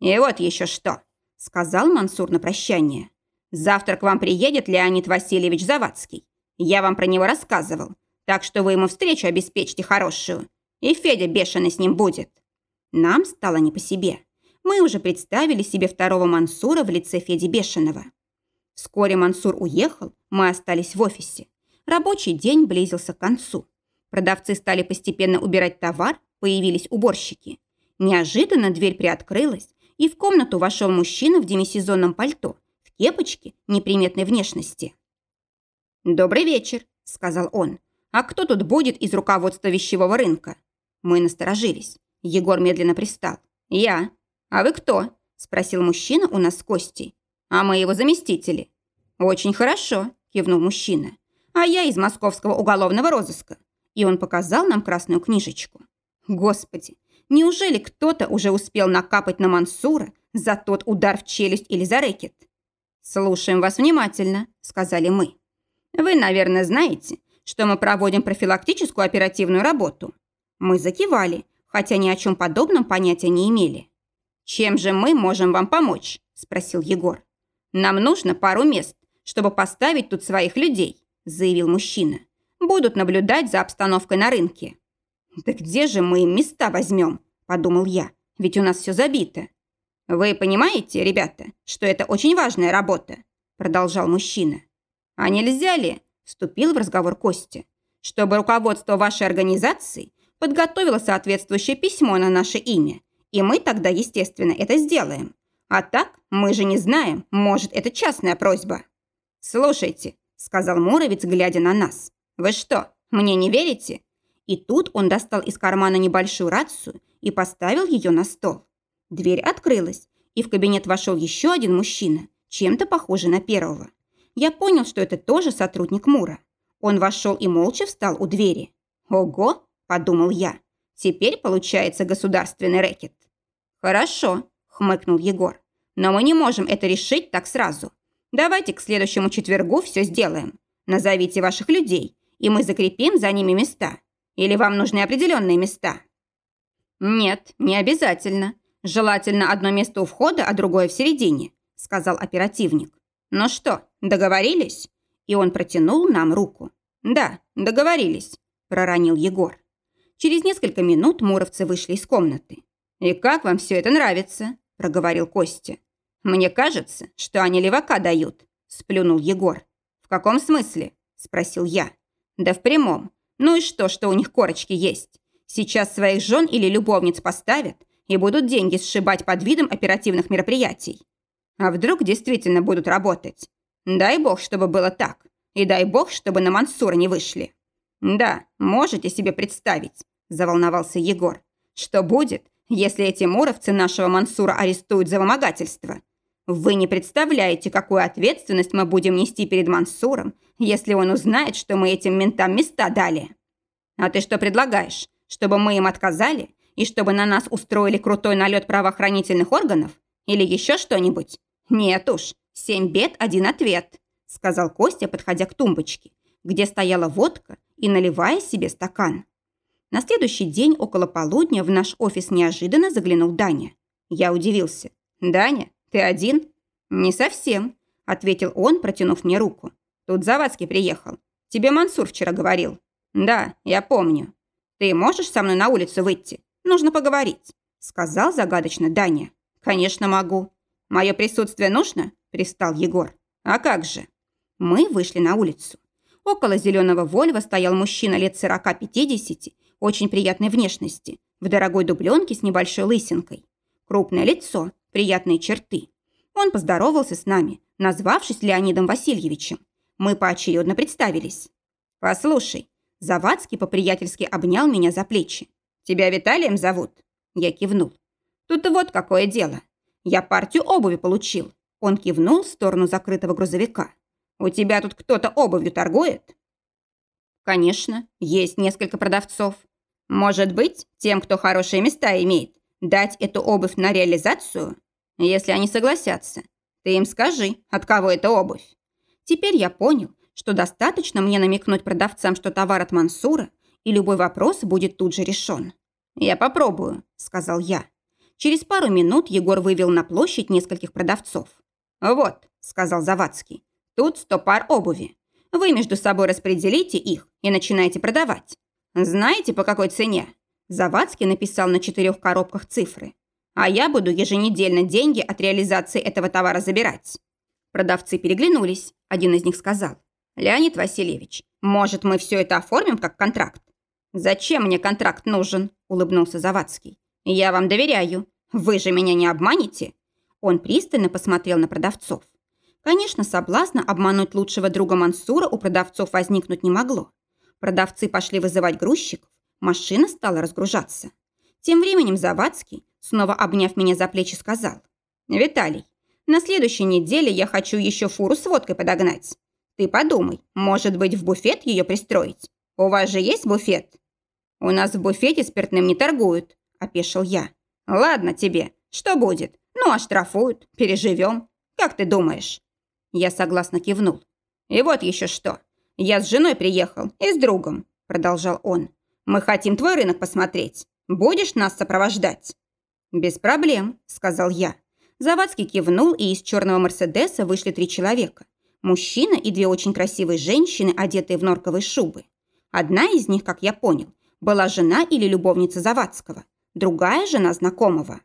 «И вот еще что», – сказал Мансур на прощание. Завтра к вам приедет Леонид Васильевич Завадский. Я вам про него рассказывал, так что вы ему встречу обеспечьте хорошую. И Федя бешеный с ним будет». Нам стало не по себе. Мы уже представили себе второго Мансура в лице Феди Бешеного. Вскоре Мансур уехал, мы остались в офисе. Рабочий день близился к концу. Продавцы стали постепенно убирать товар, появились уборщики. Неожиданно дверь приоткрылась, и в комнату вошел мужчина в демисезонном пальто кепочке неприметной внешности. «Добрый вечер», — сказал он. «А кто тут будет из руководства вещевого рынка?» Мы насторожились. Егор медленно пристал. «Я. А вы кто?» – спросил мужчина у нас с Костей. «А мы его заместители». «Очень хорошо», – кивнул мужчина. «А я из московского уголовного розыска». И он показал нам красную книжечку. Господи, неужели кто-то уже успел накапать на Мансура за тот удар в челюсть или за рэкет? «Слушаем вас внимательно», – сказали мы. «Вы, наверное, знаете, что мы проводим профилактическую оперативную работу». Мы закивали, хотя ни о чем подобном понятия не имели. «Чем же мы можем вам помочь?» – спросил Егор. «Нам нужно пару мест, чтобы поставить тут своих людей», – заявил мужчина. «Будут наблюдать за обстановкой на рынке». «Да где же мы им места возьмем?» – подумал я. «Ведь у нас все забито». «Вы понимаете, ребята, что это очень важная работа?» Продолжал мужчина. «А нельзя ли?» Вступил в разговор Костя. «Чтобы руководство вашей организации подготовило соответствующее письмо на наше имя. И мы тогда, естественно, это сделаем. А так, мы же не знаем, может, это частная просьба». «Слушайте», — сказал Муровец, глядя на нас. «Вы что, мне не верите?» И тут он достал из кармана небольшую рацию и поставил ее на стол. Дверь открылась, и в кабинет вошел еще один мужчина, чем-то похожий на первого. Я понял, что это тоже сотрудник Мура. Он вошел и молча встал у двери. «Ого!» – подумал я. «Теперь получается государственный рэкет». «Хорошо», – хмыкнул Егор. «Но мы не можем это решить так сразу. Давайте к следующему четвергу все сделаем. Назовите ваших людей, и мы закрепим за ними места. Или вам нужны определенные места?» «Нет, не обязательно. Желательно одно место у входа, а другое в середине», – сказал оперативник. «Ну что, договорились?» И он протянул нам руку. «Да, договорились», – проронил Егор. Через несколько минут муровцы вышли из комнаты. «И как вам все это нравится?» – проговорил Костя. «Мне кажется, что они левака дают», – сплюнул Егор. «В каком смысле?» – спросил я. «Да в прямом. Ну и что, что у них корочки есть? Сейчас своих жен или любовниц поставят и будут деньги сшибать под видом оперативных мероприятий. А вдруг действительно будут работать? Дай бог, чтобы было так. И дай бог, чтобы на Мансура не вышли. Да, можете себе представить, заволновался Егор. Что будет, если эти муровцы нашего Мансура арестуют за вымогательство? Вы не представляете, какую ответственность мы будем нести перед Мансуром, если он узнает, что мы этим ментам места дали. А ты что предлагаешь? Чтобы мы им отказали? И чтобы на нас устроили крутой налет правоохранительных органов? Или еще что-нибудь? Нет уж, семь бед, один ответ сказал Костя, подходя к тумбочке, где стояла водка и наливая себе стакан. На следующий день около полудня в наш офис неожиданно заглянул Даня. Я удивился. «Даня, ты один?» «Не совсем», – ответил он, протянув мне руку. «Тут Завадский приехал. Тебе Мансур вчера говорил». «Да, я помню. Ты можешь со мной на улицу выйти? Нужно поговорить», – сказал загадочно Даня. «Конечно могу. Мое присутствие нужно?» – пристал Егор. «А как же?» Мы вышли на улицу. Около зеленого Вольва стоял мужчина лет 40-50, очень приятной внешности, в дорогой дубленке с небольшой лысинкой. Крупное лицо, приятные черты. Он поздоровался с нами, назвавшись Леонидом Васильевичем. Мы поочередно представились. «Послушай», Завадский по-приятельски обнял меня за плечи. «Тебя Виталием зовут?» Я кивнул. «Тут вот какое дело. Я партию обуви получил». Он кивнул в сторону закрытого грузовика. «У тебя тут кто-то обувью торгует?» «Конечно, есть несколько продавцов. Может быть, тем, кто хорошие места имеет, дать эту обувь на реализацию? Если они согласятся, ты им скажи, от кого эта обувь. Теперь я понял, что достаточно мне намекнуть продавцам, что товар от Мансура, и любой вопрос будет тут же решен. «Я попробую», — сказал я. Через пару минут Егор вывел на площадь нескольких продавцов. «Вот», — сказал Завадский, Тут сто пар обуви. Вы между собой распределите их и начинаете продавать. Знаете, по какой цене? Завадский написал на четырех коробках цифры. А я буду еженедельно деньги от реализации этого товара забирать. Продавцы переглянулись. Один из них сказал. «Леонид Васильевич, может, мы все это оформим как контракт?» «Зачем мне контракт нужен?» – улыбнулся Завадский. «Я вам доверяю. Вы же меня не обманете?» Он пристально посмотрел на продавцов. Конечно, соблазна обмануть лучшего друга Мансура у продавцов возникнуть не могло. Продавцы пошли вызывать грузчиков, машина стала разгружаться. Тем временем Завадский, снова обняв меня за плечи, сказал. «Виталий, на следующей неделе я хочу еще фуру с водкой подогнать. Ты подумай, может быть, в буфет ее пристроить? У вас же есть буфет?» «У нас в буфете спиртным не торгуют», – опешил я. «Ладно тебе, что будет? Ну, оштрафуют, переживем. Как ты думаешь?» Я согласно кивнул. «И вот еще что. Я с женой приехал и с другом», – продолжал он. «Мы хотим твой рынок посмотреть. Будешь нас сопровождать?» «Без проблем», – сказал я. Завадский кивнул, и из черного Мерседеса вышли три человека. Мужчина и две очень красивые женщины, одетые в норковые шубы. Одна из них, как я понял, была жена или любовница Завадского, другая – жена знакомого.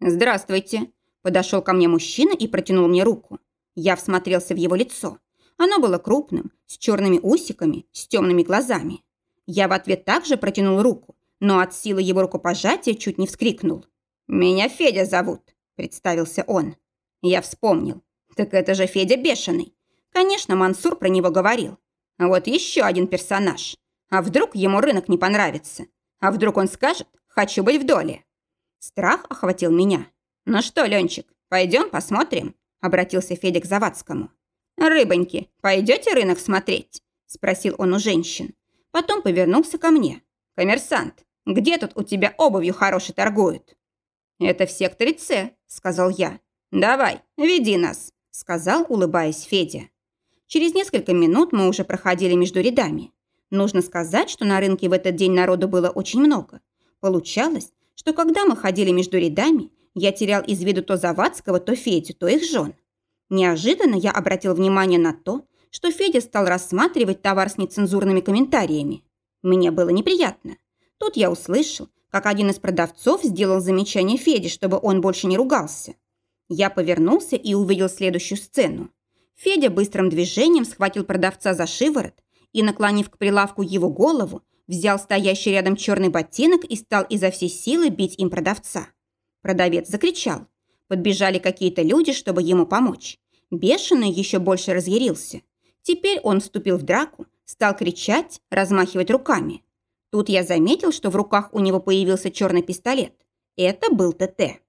«Здравствуйте», – подошел ко мне мужчина и протянул мне руку. Я всмотрелся в его лицо. Оно было крупным, с черными усиками, с темными глазами. Я в ответ также протянул руку, но от силы его рукопожатия чуть не вскрикнул. «Меня Федя зовут», – представился он. Я вспомнил. Так это же Федя Бешеный. Конечно, Мансур про него говорил. А вот еще один персонаж. А вдруг ему рынок не понравится? А вдруг он скажет «хочу быть в доле»? Страх охватил меня. «Ну что, Ленчик, пойдем посмотрим?» Обратился Федя к Завадскому. «Рыбоньки, пойдете рынок смотреть?» Спросил он у женщин. Потом повернулся ко мне. «Коммерсант, где тут у тебя обувью хорошей торгуют?» «Это в секторе С», — сказал я. «Давай, веди нас», — сказал, улыбаясь Федя. Через несколько минут мы уже проходили между рядами. Нужно сказать, что на рынке в этот день народу было очень много. Получалось, что когда мы ходили между рядами, я терял из виду то Завадского, то Федю, то их жен. Неожиданно я обратил внимание на то, что Федя стал рассматривать товар с нецензурными комментариями. Мне было неприятно. Тут я услышал, как один из продавцов сделал замечание Феде, чтобы он больше не ругался. Я повернулся и увидел следующую сцену. Федя быстрым движением схватил продавца за шиворот и, наклонив к прилавку его голову, взял стоящий рядом черный ботинок и стал изо всей силы бить им продавца. Продавец закричал. Подбежали какие-то люди, чтобы ему помочь. Бешеный еще больше разъярился. Теперь он вступил в драку, стал кричать, размахивать руками. Тут я заметил, что в руках у него появился черный пистолет. Это был ТТ.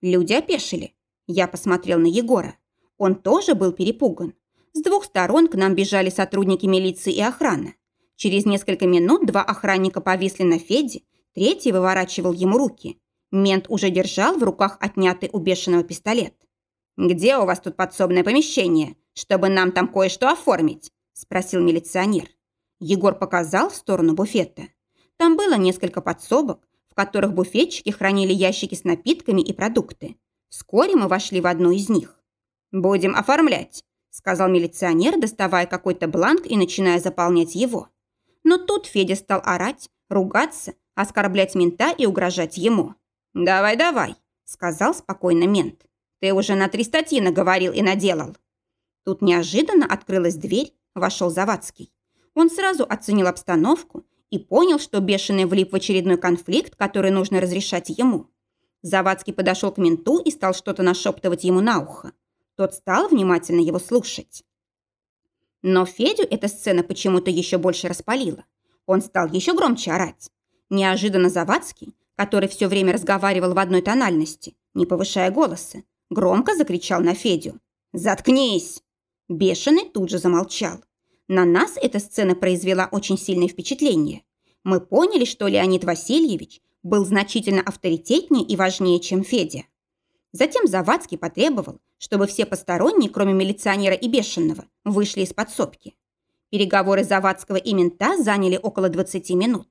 Люди опешили. Я посмотрел на Егора. Он тоже был перепуган. С двух сторон к нам бежали сотрудники милиции и охраны. Через несколько минут два охранника повисли на Феде, третий выворачивал ему руки. Мент уже держал в руках отнятый у бешеного пистолет. «Где у вас тут подсобное помещение, чтобы нам там кое-что оформить?» – спросил милиционер. Егор показал в сторону буфета. Там было несколько подсобок, в которых буфетчики хранили ящики с напитками и продукты. Вскоре мы вошли в одну из них. «Будем оформлять», – сказал милиционер, доставая какой-то бланк и начиная заполнять его. Но тут Федя стал орать, ругаться, оскорблять мента и угрожать ему. «Давай, давай», – сказал спокойно мент. «Ты уже на три статьи наговорил и наделал». Тут неожиданно открылась дверь, вошел Завадский. Он сразу оценил обстановку и понял, что бешеный влип в очередной конфликт, который нужно разрешать ему. Завадский подошел к менту и стал что-то нашептывать ему на ухо. Тот стал внимательно его слушать. Но Федю эта сцена почему-то еще больше распалила. Он стал еще громче орать. Неожиданно Завадский, который все время разговаривал в одной тональности, не повышая голоса, громко закричал на Федю. «Заткнись!» Бешеный тут же замолчал. На нас эта сцена произвела очень сильное впечатление. Мы поняли, что Леонид Васильевич был значительно авторитетнее и важнее, чем Федя. Затем Завадский потребовал, чтобы все посторонние, кроме милиционера и Бешеного, вышли из подсобки. Переговоры Завадского и мента заняли около 20 минут.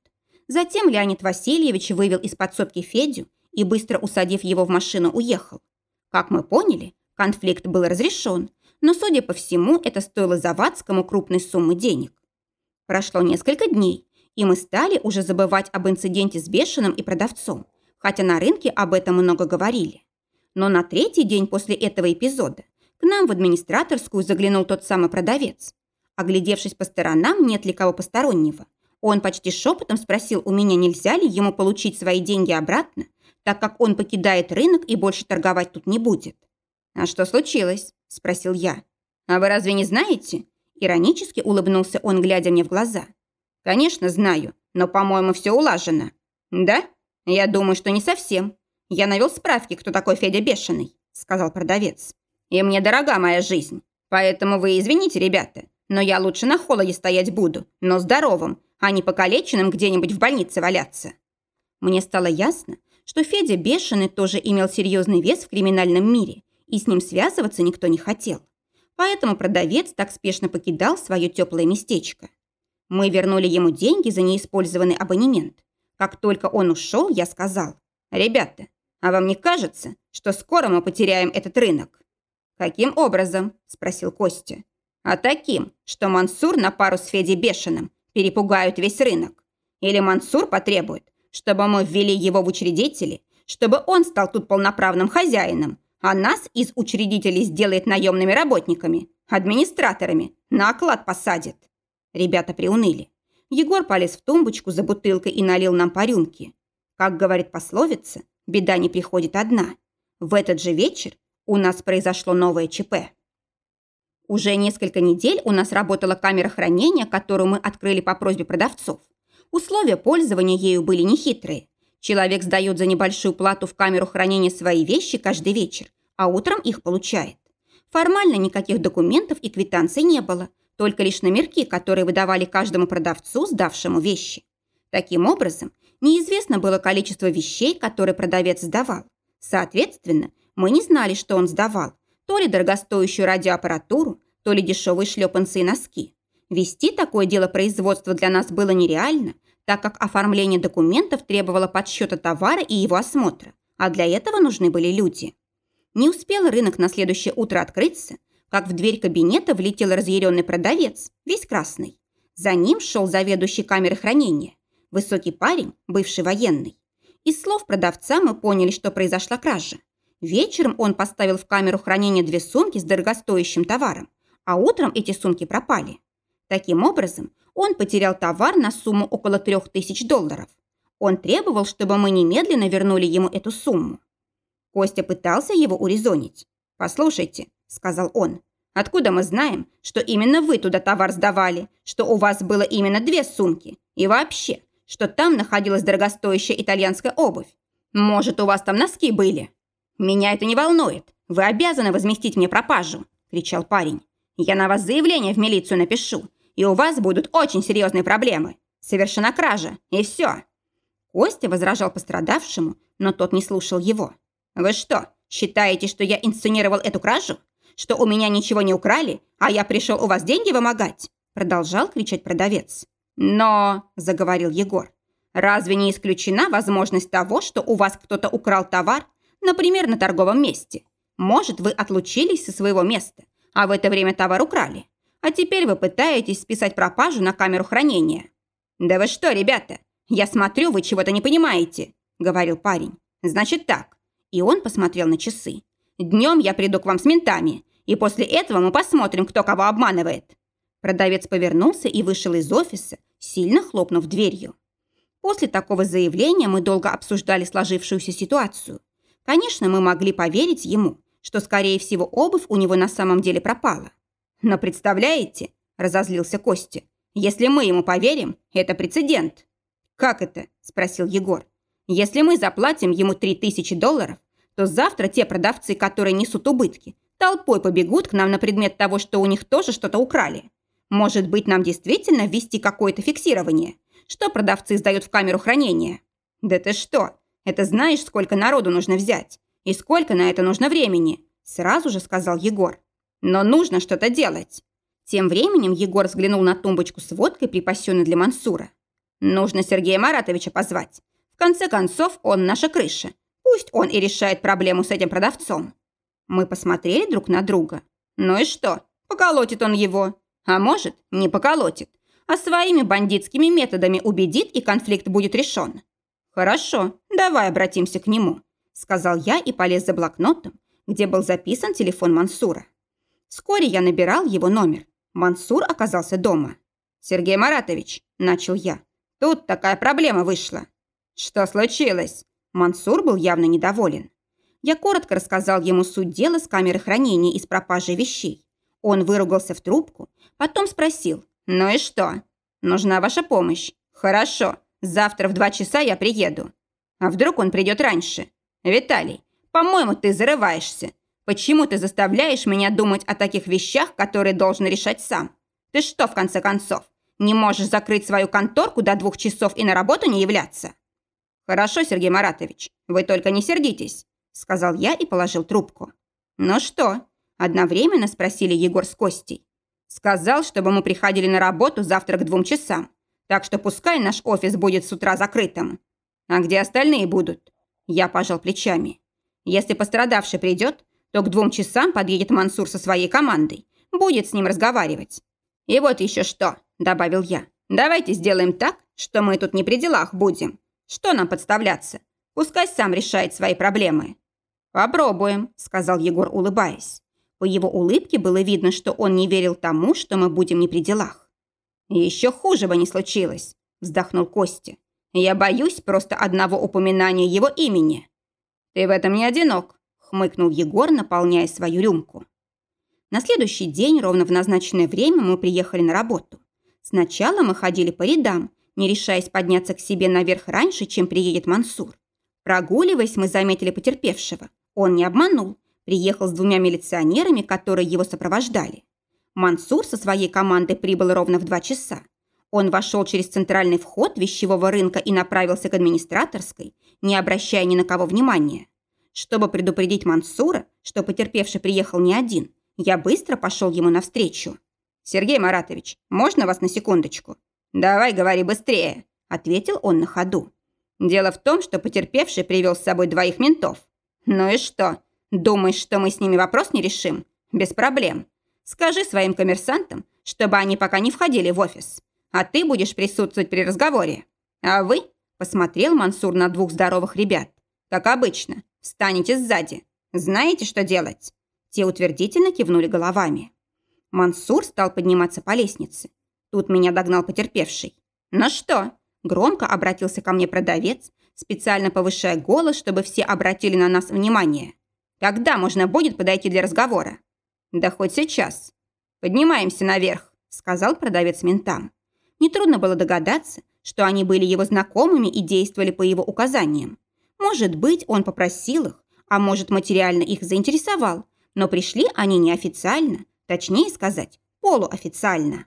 Затем Леонид Васильевич вывел из подсобки Федю и, быстро усадив его в машину, уехал. Как мы поняли, конфликт был разрешен, но, судя по всему, это стоило Завадскому крупной суммы денег. Прошло несколько дней, и мы стали уже забывать об инциденте с Бешеным и продавцом, хотя на рынке об этом много говорили. Но на третий день после этого эпизода к нам в администраторскую заглянул тот самый продавец. Оглядевшись по сторонам, нет ли кого постороннего, он почти шепотом спросил у меня, нельзя ли ему получить свои деньги обратно, так как он покидает рынок и больше торговать тут не будет. «А что случилось?» – спросил я. «А вы разве не знаете?» Иронически улыбнулся он, глядя мне в глаза. «Конечно, знаю, но, по-моему, все улажено». «Да? Я думаю, что не совсем. Я навел справки, кто такой Федя Бешеный», – сказал продавец. «И мне дорога моя жизнь. Поэтому вы извините, ребята, но я лучше на холоде стоять буду, но здоровым, а не покалеченным где-нибудь в больнице валяться». Мне стало ясно, что Федя Бешеный тоже имел серьезный вес в криминальном мире и с ним связываться никто не хотел. Поэтому продавец так спешно покидал свое теплое местечко. Мы вернули ему деньги за неиспользованный абонемент. Как только он ушел, я сказал, «Ребята, а вам не кажется, что скоро мы потеряем этот рынок?» «Каким образом?» – спросил Костя. «А таким, что Мансур на пару с Федей Бешеным перепугают весь рынок. Или Мансур потребует, чтобы мы ввели его в учредители, чтобы он стал тут полноправным хозяином, а нас из учредителей сделает наемными работниками, администраторами, на оклад посадит. Ребята приуныли. Егор полез в тумбочку за бутылкой и налил нам по рюмке. Как говорит пословица, беда не приходит одна. В этот же вечер у нас произошло новое ЧП. Уже несколько недель у нас работала камера хранения, которую мы открыли по просьбе продавцов. Условия пользования ею были нехитрые. Человек сдает за небольшую плату в камеру хранения свои вещи каждый вечер, а утром их получает. Формально никаких документов и квитанций не было, только лишь номерки, которые выдавали каждому продавцу, сдавшему вещи. Таким образом, неизвестно было количество вещей, которые продавец сдавал. Соответственно, мы не знали, что он сдавал. То ли дорогостоящую радиоаппаратуру, то ли дешевые шлепанцы и носки. Вести такое дело производства для нас было нереально, так как оформление документов требовало подсчета товара и его осмотра, а для этого нужны были люди. Не успел рынок на следующее утро открыться, как в дверь кабинета влетел разъяренный продавец, весь красный. За ним шел заведующий камеры хранения, высокий парень, бывший военный. Из слов продавца мы поняли, что произошла кража. Вечером он поставил в камеру хранения две сумки с дорогостоящим товаром, а утром эти сумки пропали. Таким образом, он потерял товар на сумму около трех тысяч долларов. Он требовал, чтобы мы немедленно вернули ему эту сумму. Костя пытался его урезонить. «Послушайте», — сказал он, — «откуда мы знаем, что именно вы туда товар сдавали, что у вас было именно две сумки, и вообще, что там находилась дорогостоящая итальянская обувь? Может, у вас там носки были?» «Меня это не волнует. Вы обязаны возместить мне пропажу», — кричал парень. «Я на вас заявление в милицию напишу, и у вас будут очень серьезные проблемы. Совершена кража, и все». Костя возражал пострадавшему, но тот не слушал его. «Вы что, считаете, что я инсценировал эту кражу? Что у меня ничего не украли, а я пришел у вас деньги вымогать?» Продолжал кричать продавец. «Но», – заговорил Егор, – «разве не исключена возможность того, что у вас кто-то украл товар, например, на торговом месте? Может, вы отлучились со своего места, а в это время товар украли? А теперь вы пытаетесь списать пропажу на камеру хранения?» «Да вы что, ребята, я смотрю, вы чего-то не понимаете», – говорил парень. «Значит так, и он посмотрел на часы. «Днем я приду к вам с ментами, и после этого мы посмотрим, кто кого обманывает». Продавец повернулся и вышел из офиса, сильно хлопнув дверью. После такого заявления мы долго обсуждали сложившуюся ситуацию. Конечно, мы могли поверить ему, что, скорее всего, обувь у него на самом деле пропала. Но представляете, разозлился Костя, если мы ему поверим, это прецедент. Как это? спросил Егор. Если мы заплатим ему 3000 долларов, то завтра те продавцы, которые несут убытки, толпой побегут к нам на предмет того, что у них тоже что-то украли. Может быть, нам действительно ввести какое-то фиксирование? Что продавцы сдают в камеру хранения? Да ты что? Это знаешь, сколько народу нужно взять? И сколько на это нужно времени? Сразу же сказал Егор. Но нужно что-то делать. Тем временем Егор взглянул на тумбочку с водкой, припасенной для Мансура. Нужно Сергея Маратовича позвать. В конце концов, он наша крыша. Пусть он и решает проблему с этим продавцом. Мы посмотрели друг на друга. Ну и что? Поколотит он его. А может, не поколотит. А своими бандитскими методами убедит, и конфликт будет решен. Хорошо, давай обратимся к нему, сказал я и полез за блокнотом, где был записан телефон Мансура. Вскоре я набирал его номер. Мансур оказался дома. «Сергей Маратович», – начал я, – «тут такая проблема вышла». «Что случилось?» Мансур был явно недоволен. Я коротко рассказал ему суть дела с камеры хранения и с пропажей вещей. Он выругался в трубку, потом спросил, «Ну и что? Нужна ваша помощь. Хорошо, завтра в два часа я приеду. А вдруг он придет раньше? Виталий, по-моему, ты зарываешься. Почему ты заставляешь меня думать о таких вещах, которые должен решать сам? Ты что, в конце концов, не можешь закрыть свою конторку до двух часов и на работу не являться?» «Хорошо, Сергей Маратович, вы только не сердитесь», сказал я и положил трубку. «Ну что?» – одновременно спросили Егор с Костей. «Сказал, чтобы мы приходили на работу завтра к двум часам, так что пускай наш офис будет с утра закрытым. А где остальные будут?» Я пожал плечами. «Если пострадавший придет, то к двум часам подъедет Мансур со своей командой, будет с ним разговаривать. И вот еще что», – добавил я. «Давайте сделаем так, что мы тут не при делах будем. Что нам подставляться? Пускай сам решает свои проблемы». «Попробуем», – сказал Егор, улыбаясь. По его улыбке было видно, что он не верил тому, что мы будем не при делах. «Еще хуже бы не случилось», – вздохнул Костя. «Я боюсь просто одного упоминания его имени». «Ты в этом не одинок», – хмыкнул Егор, наполняя свою рюмку. На следующий день, ровно в назначенное время, мы приехали на работу. Сначала мы ходили по рядам, не решаясь подняться к себе наверх раньше, чем приедет Мансур. Прогуливаясь, мы заметили потерпевшего. Он не обманул. Приехал с двумя милиционерами, которые его сопровождали. Мансур со своей командой прибыл ровно в два часа. Он вошел через центральный вход вещевого рынка и направился к администраторской, не обращая ни на кого внимания. Чтобы предупредить Мансура, что потерпевший приехал не один, я быстро пошел ему навстречу. «Сергей Маратович, можно вас на секундочку?» «Давай, говори быстрее», – ответил он на ходу. «Дело в том, что потерпевший привел с собой двоих ментов. Ну и что? Думаешь, что мы с ними вопрос не решим? Без проблем. Скажи своим коммерсантам, чтобы они пока не входили в офис. А ты будешь присутствовать при разговоре. А вы, посмотрел Мансур на двух здоровых ребят, как обычно, встанете сзади. Знаете, что делать? Те утвердительно кивнули головами. Мансур стал подниматься по лестнице. Тут меня догнал потерпевший. «Ну что?» – громко обратился ко мне продавец, специально повышая голос, чтобы все обратили на нас внимание. «Когда можно будет подойти для разговора?» «Да хоть сейчас». «Поднимаемся наверх», – сказал продавец ментам. Нетрудно было догадаться, что они были его знакомыми и действовали по его указаниям. Может быть, он попросил их, а может, материально их заинтересовал, но пришли они неофициально, точнее сказать, полуофициально.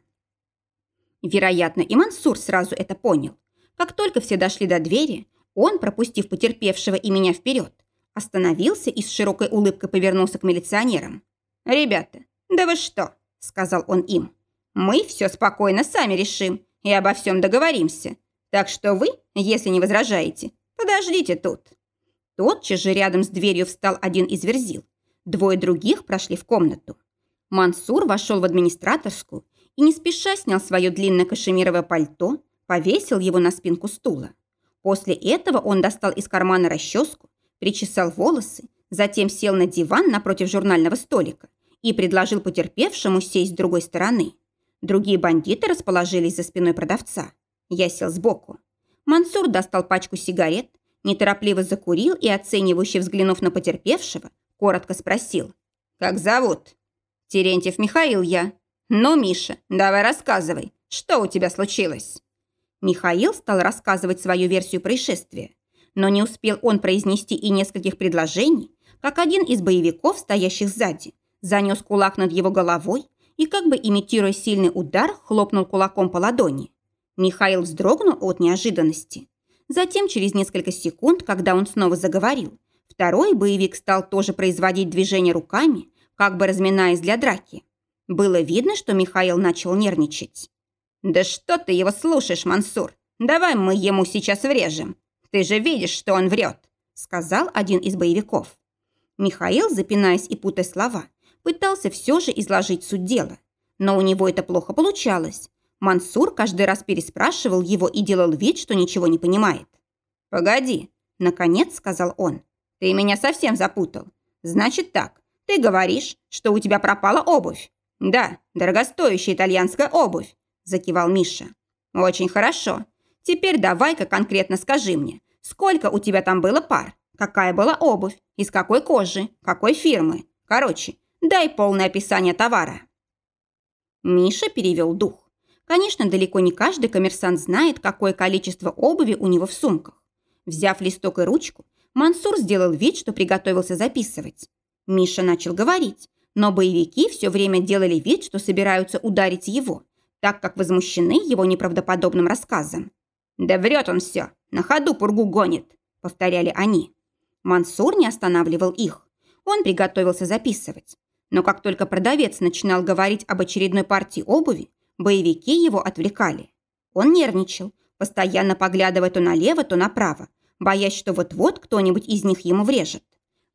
Вероятно, и Мансур сразу это понял. Как только все дошли до двери, он, пропустив потерпевшего и меня вперед, остановился и с широкой улыбкой повернулся к милиционерам. «Ребята, да вы что?» – сказал он им. «Мы все спокойно сами решим и обо всем договоримся. Так что вы, если не возражаете, подождите тут». Тотчас же рядом с дверью встал один из верзил. Двое других прошли в комнату. Мансур вошел в администраторскую и не спеша снял свое длинное кашемировое пальто, повесил его на спинку стула. После этого он достал из кармана расческу, причесал волосы, затем сел на диван напротив журнального столика и предложил потерпевшему сесть с другой стороны. Другие бандиты расположились за спиной продавца. Я сел сбоку. Мансур достал пачку сигарет, неторопливо закурил и, оценивающе взглянув на потерпевшего, коротко спросил. «Как зовут?» «Терентьев Михаил я». «Ну, Миша, давай рассказывай, что у тебя случилось?» Михаил стал рассказывать свою версию происшествия. Но не успел он произнести и нескольких предложений, как один из боевиков, стоящих сзади, занес кулак над его головой и, как бы имитируя сильный удар, хлопнул кулаком по ладони. Михаил вздрогнул от неожиданности. Затем, через несколько секунд, когда он снова заговорил, Второй боевик стал тоже производить движения руками, как бы разминаясь для драки. Было видно, что Михаил начал нервничать. «Да что ты его слушаешь, Мансур? Давай мы ему сейчас врежем. Ты же видишь, что он врет», — сказал один из боевиков. Михаил, запинаясь и путая слова, пытался все же изложить суть дела. Но у него это плохо получалось. Мансур каждый раз переспрашивал его и делал вид, что ничего не понимает. «Погоди», — наконец сказал он. Ты меня совсем запутал. Значит так, ты говоришь, что у тебя пропала обувь. Да, дорогостоящая итальянская обувь, закивал Миша. Очень хорошо. Теперь давай-ка конкретно скажи мне, сколько у тебя там было пар? Какая была обувь? Из какой кожи? Какой фирмы? Короче, дай полное описание товара. Миша перевел дух. Конечно, далеко не каждый коммерсант знает, какое количество обуви у него в сумках. Взяв листок и ручку, Мансур сделал вид, что приготовился записывать. Миша начал говорить, но боевики все время делали вид, что собираются ударить его, так как возмущены его неправдоподобным рассказом. «Да врет он все, на ходу пургу гонит», — повторяли они. Мансур не останавливал их. Он приготовился записывать. Но как только продавец начинал говорить об очередной партии обуви, боевики его отвлекали. Он нервничал, постоянно поглядывая то налево, то направо, боясь, что вот-вот кто-нибудь из них ему врежет.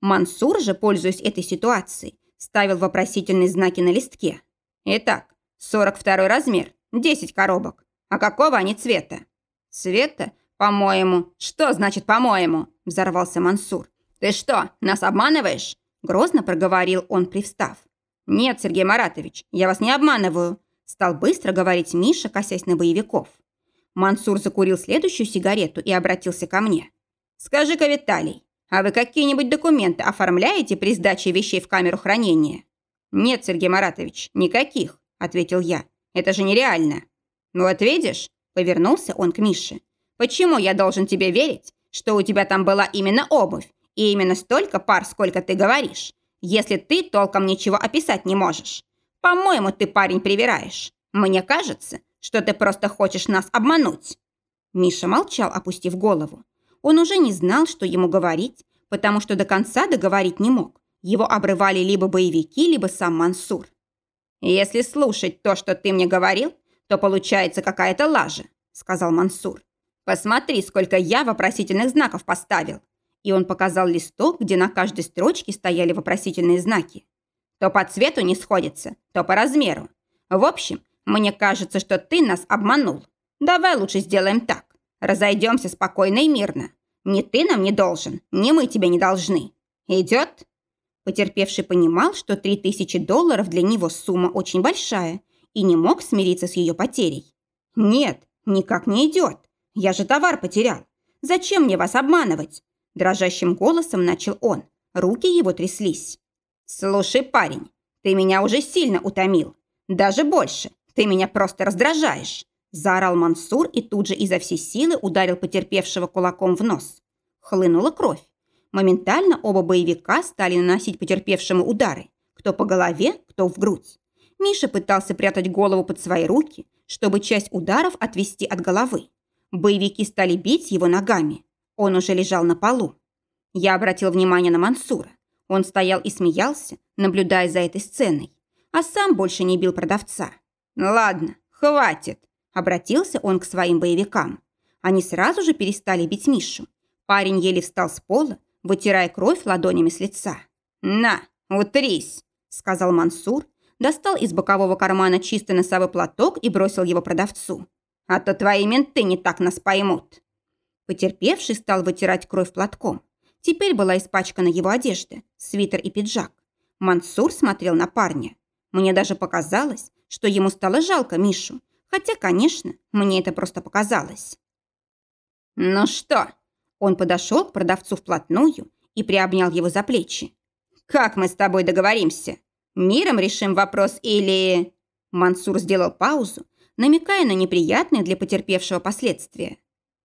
Мансур же, пользуясь этой ситуацией, ставил вопросительные знаки на листке. Итак, 42 размер, 10 коробок. А какого они цвета? Цвета? По-моему. Что значит «по-моему»? Взорвался Мансур. Ты что, нас обманываешь? Грозно проговорил он, привстав. Нет, Сергей Маратович, я вас не обманываю. Стал быстро говорить Миша, косясь на боевиков. Мансур закурил следующую сигарету и обратился ко мне. «Скажи-ка, Виталий, а вы какие-нибудь документы оформляете при сдаче вещей в камеру хранения?» «Нет, Сергей Маратович, никаких», – ответил я. «Это же нереально». «Ну вот видишь, Повернулся он к Мише. «Почему я должен тебе верить, что у тебя там была именно обувь и именно столько пар, сколько ты говоришь, если ты толком ничего описать не можешь? По-моему, ты, парень, привираешь. Мне кажется, что ты просто хочешь нас обмануть». Миша молчал, опустив голову. Он уже не знал, что ему говорить, потому что до конца договорить не мог. Его обрывали либо боевики, либо сам Мансур. «Если слушать то, что ты мне говорил, то получается какая-то лажа», — сказал Мансур. «Посмотри, сколько я вопросительных знаков поставил». И он показал листок, где на каждой строчке стояли вопросительные знаки. То по цвету не сходится, то по размеру. В общем, мне кажется, что ты нас обманул. Давай лучше сделаем так. Разойдемся спокойно и мирно. Ни ты нам не должен, ни мы тебе не должны. Идет?» Потерпевший понимал, что 3000 долларов для него сумма очень большая и не мог смириться с ее потерей. «Нет, никак не идет. Я же товар потерял. Зачем мне вас обманывать?» Дрожащим голосом начал он. Руки его тряслись. «Слушай, парень, ты меня уже сильно утомил. Даже больше. Ты меня просто раздражаешь. Заорал Мансур и тут же изо всей силы ударил потерпевшего кулаком в нос. Хлынула кровь. Моментально оба боевика стали наносить потерпевшему удары. Кто по голове, кто в грудь. Миша пытался прятать голову под свои руки, чтобы часть ударов отвести от головы. Боевики стали бить его ногами. Он уже лежал на полу. Я обратил внимание на Мансура. Он стоял и смеялся, наблюдая за этой сценой. А сам больше не бил продавца. «Ладно, хватит», Обратился он к своим боевикам. Они сразу же перестали бить Мишу. Парень еле встал с пола, вытирая кровь ладонями с лица. «На, утрись!» – сказал Мансур, достал из бокового кармана чистый носовой платок и бросил его продавцу. «А то твои менты не так нас поймут!» Потерпевший стал вытирать кровь платком. Теперь была испачкана его одежда, свитер и пиджак. Мансур смотрел на парня. Мне даже показалось, что ему стало жалко Мишу, Хотя, конечно, мне это просто показалось. «Ну что?» Он подошел к продавцу вплотную и приобнял его за плечи. «Как мы с тобой договоримся? Миром решим вопрос или...» Мансур сделал паузу, намекая на неприятные для потерпевшего последствия.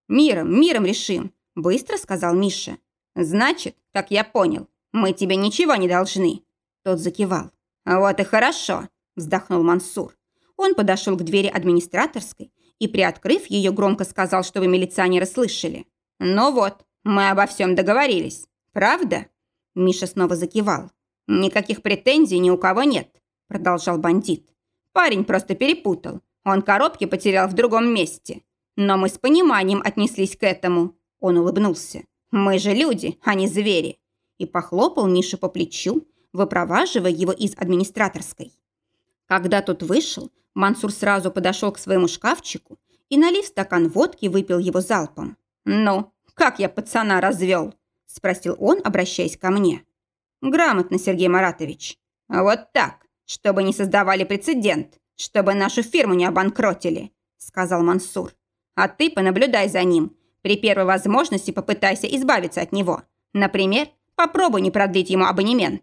«Миром, миром решим», – быстро сказал Миша. «Значит, как я понял, мы тебе ничего не должны». Тот закивал. «Вот и хорошо», – вздохнул Мансур. Он подошел к двери администраторской и, приоткрыв ее, громко сказал, чтобы милиционеры слышали. «Ну вот, мы обо всем договорились. Правда?» Миша снова закивал. «Никаких претензий ни у кого нет», – продолжал бандит. «Парень просто перепутал. Он коробки потерял в другом месте. Но мы с пониманием отнеслись к этому». Он улыбнулся. «Мы же люди, а не звери». И похлопал Мишу по плечу, выпроваживая его из администраторской. Когда тот вышел, Мансур сразу подошел к своему шкафчику и, налив стакан водки, выпил его залпом. «Ну, как я пацана развел?» – спросил он, обращаясь ко мне. «Грамотно, Сергей Маратович. Вот так, чтобы не создавали прецедент, чтобы нашу фирму не обанкротили», – сказал Мансур. «А ты понаблюдай за ним. При первой возможности попытайся избавиться от него. Например, попробуй не продлить ему абонемент.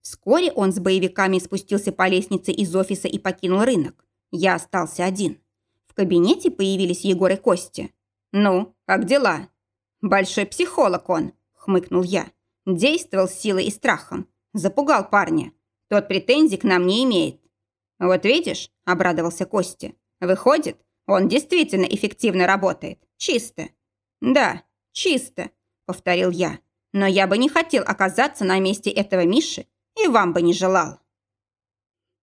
Вскоре он с боевиками спустился по лестнице из офиса и покинул рынок. Я остался один. В кабинете появились Егор и Костя. «Ну, как дела?» «Большой психолог он», — хмыкнул я. Действовал силой и страхом. Запугал парня. Тот претензий к нам не имеет. «Вот видишь», — обрадовался Костя. «Выходит, он действительно эффективно работает. Чисто». «Да, чисто», — повторил я. «Но я бы не хотел оказаться на месте этого Миши и вам бы не желал.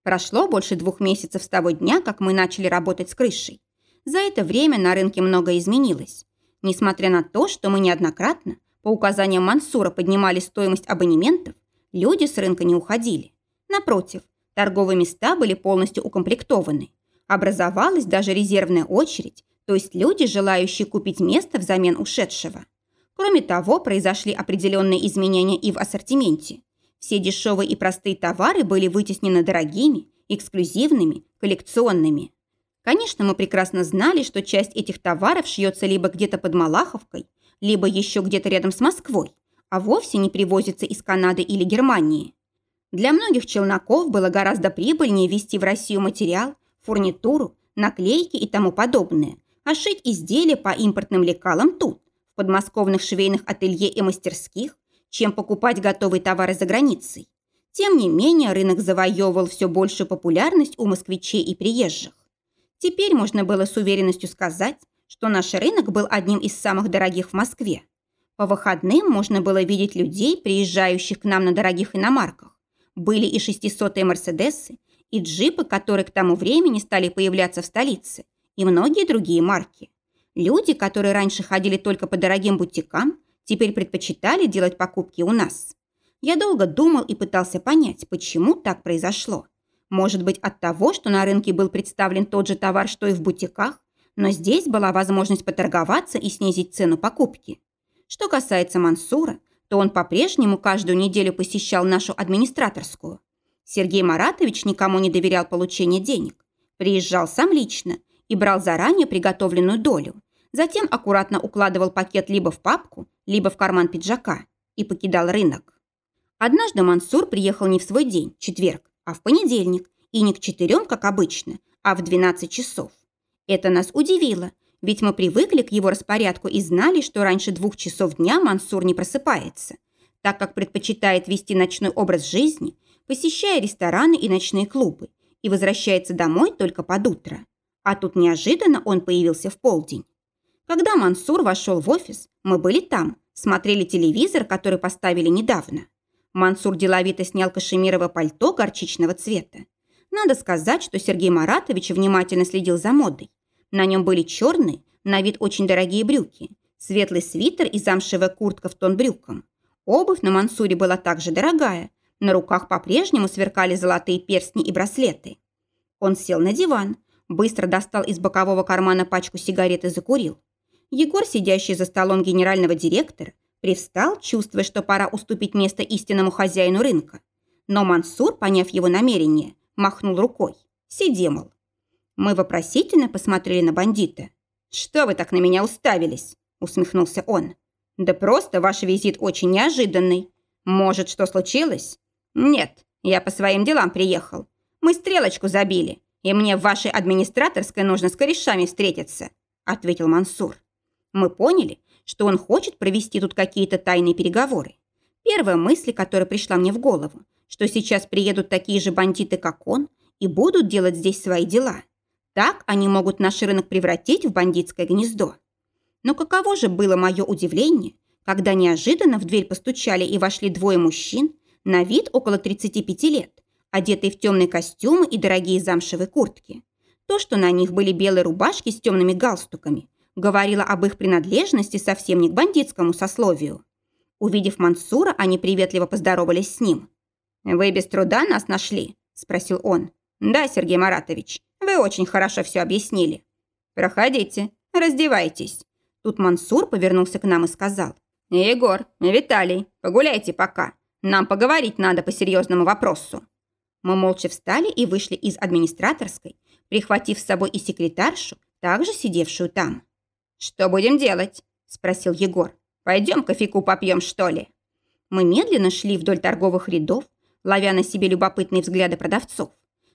Прошло больше двух месяцев с того дня, как мы начали работать с крышей. За это время на рынке многое изменилось. Несмотря на то, что мы неоднократно по указаниям Мансура поднимали стоимость абонементов, люди с рынка не уходили. Напротив, торговые места были полностью укомплектованы. Образовалась даже резервная очередь, то есть люди, желающие купить место взамен ушедшего. Кроме того, произошли определенные изменения и в ассортименте. Все дешевые и простые товары были вытеснены дорогими, эксклюзивными, коллекционными. Конечно, мы прекрасно знали, что часть этих товаров шьется либо где-то под Малаховкой, либо еще где-то рядом с Москвой, а вовсе не привозится из Канады или Германии. Для многих челноков было гораздо прибыльнее везти в Россию материал, фурнитуру, наклейки и тому подобное, а шить изделия по импортным лекалам тут, в подмосковных швейных ателье и мастерских, чем покупать готовые товары за границей. Тем не менее, рынок завоевывал все большую популярность у москвичей и приезжих. Теперь можно было с уверенностью сказать, что наш рынок был одним из самых дорогих в Москве. По выходным можно было видеть людей, приезжающих к нам на дорогих иномарках. Были и шестисотые «Мерседесы», и джипы, которые к тому времени стали появляться в столице, и многие другие марки. Люди, которые раньше ходили только по дорогим бутикам, теперь предпочитали делать покупки у нас. Я долго думал и пытался понять, почему так произошло. Может быть, от того, что на рынке был представлен тот же товар, что и в бутиках, но здесь была возможность поторговаться и снизить цену покупки. Что касается Мансура, то он по-прежнему каждую неделю посещал нашу администраторскую. Сергей Маратович никому не доверял получение денег. Приезжал сам лично и брал заранее приготовленную долю. Затем аккуратно укладывал пакет либо в папку, либо в карман пиджака и покидал рынок. Однажды Мансур приехал не в свой день, четверг, а в понедельник, и не к четырем, как обычно, а в 12 часов. Это нас удивило, ведь мы привыкли к его распорядку и знали, что раньше двух часов дня Мансур не просыпается, так как предпочитает вести ночной образ жизни, посещая рестораны и ночные клубы, и возвращается домой только под утро. А тут неожиданно он появился в полдень. Когда Мансур вошел в офис, мы были там, смотрели телевизор, который поставили недавно. Мансур деловито снял кашемировое пальто горчичного цвета. Надо сказать, что Сергей Маратович внимательно следил за модой. На нем были черные, на вид очень дорогие брюки, светлый свитер и замшевая куртка в тон брюкам. Обувь на Мансуре была также дорогая. На руках по-прежнему сверкали золотые перстни и браслеты. Он сел на диван, быстро достал из бокового кармана пачку сигарет и закурил. Егор, сидящий за столом генерального директора, привстал, чувствуя, что пора уступить место истинному хозяину рынка. Но Мансур, поняв его намерение, махнул рукой. Сиди, мол. Мы вопросительно посмотрели на бандита. «Что вы так на меня уставились?» – усмехнулся он. «Да просто ваш визит очень неожиданный. Может, что случилось?» «Нет, я по своим делам приехал. Мы стрелочку забили, и мне в вашей администраторской нужно с корешами встретиться», – ответил Мансур. Мы поняли, что он хочет провести тут какие-то тайные переговоры. Первая мысль, которая пришла мне в голову, что сейчас приедут такие же бандиты, как он, и будут делать здесь свои дела – так они могут наш рынок превратить в бандитское гнездо. Но каково же было мое удивление, когда неожиданно в дверь постучали и вошли двое мужчин, на вид около 35 лет, одетые в темные костюмы и дорогие замшевые куртки. То, что на них были белые рубашки с темными галстуками, говорило об их принадлежности совсем не к бандитскому сословию. Увидев Мансура, они приветливо поздоровались с ним. «Вы без труда нас нашли?» – спросил он. «Да, Сергей Маратович. Вы очень хорошо все объяснили. Проходите, раздевайтесь. Тут Мансур повернулся к нам и сказал. Егор, Виталий, погуляйте пока. Нам поговорить надо по серьезному вопросу. Мы молча встали и вышли из администраторской, прихватив с собой и секретаршу, также сидевшую там. «Что будем делать?» – спросил Егор. «Пойдем кофейку попьем, что ли?» Мы медленно шли вдоль торговых рядов, ловя на себе любопытные взгляды продавцов.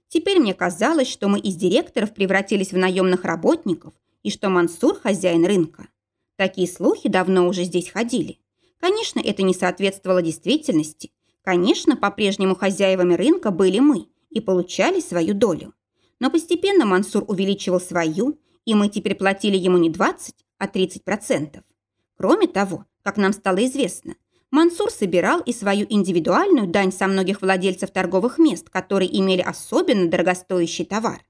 Теперь мне казалось, что мы из директоров превратились в наемных работников и что Мансур – хозяин рынка. Такие слухи давно уже здесь ходили. Конечно, это не соответствовало действительности. Конечно, по-прежнему хозяевами рынка были мы и получали свою долю. Но постепенно Мансур увеличивал свою, и мы теперь платили ему не 20, а 30%. Кроме того, как нам стало известно, Мансур собирал и свою индивидуальную дань со многих владельцев торговых мест, которые имели особенно дорогостоящий товар.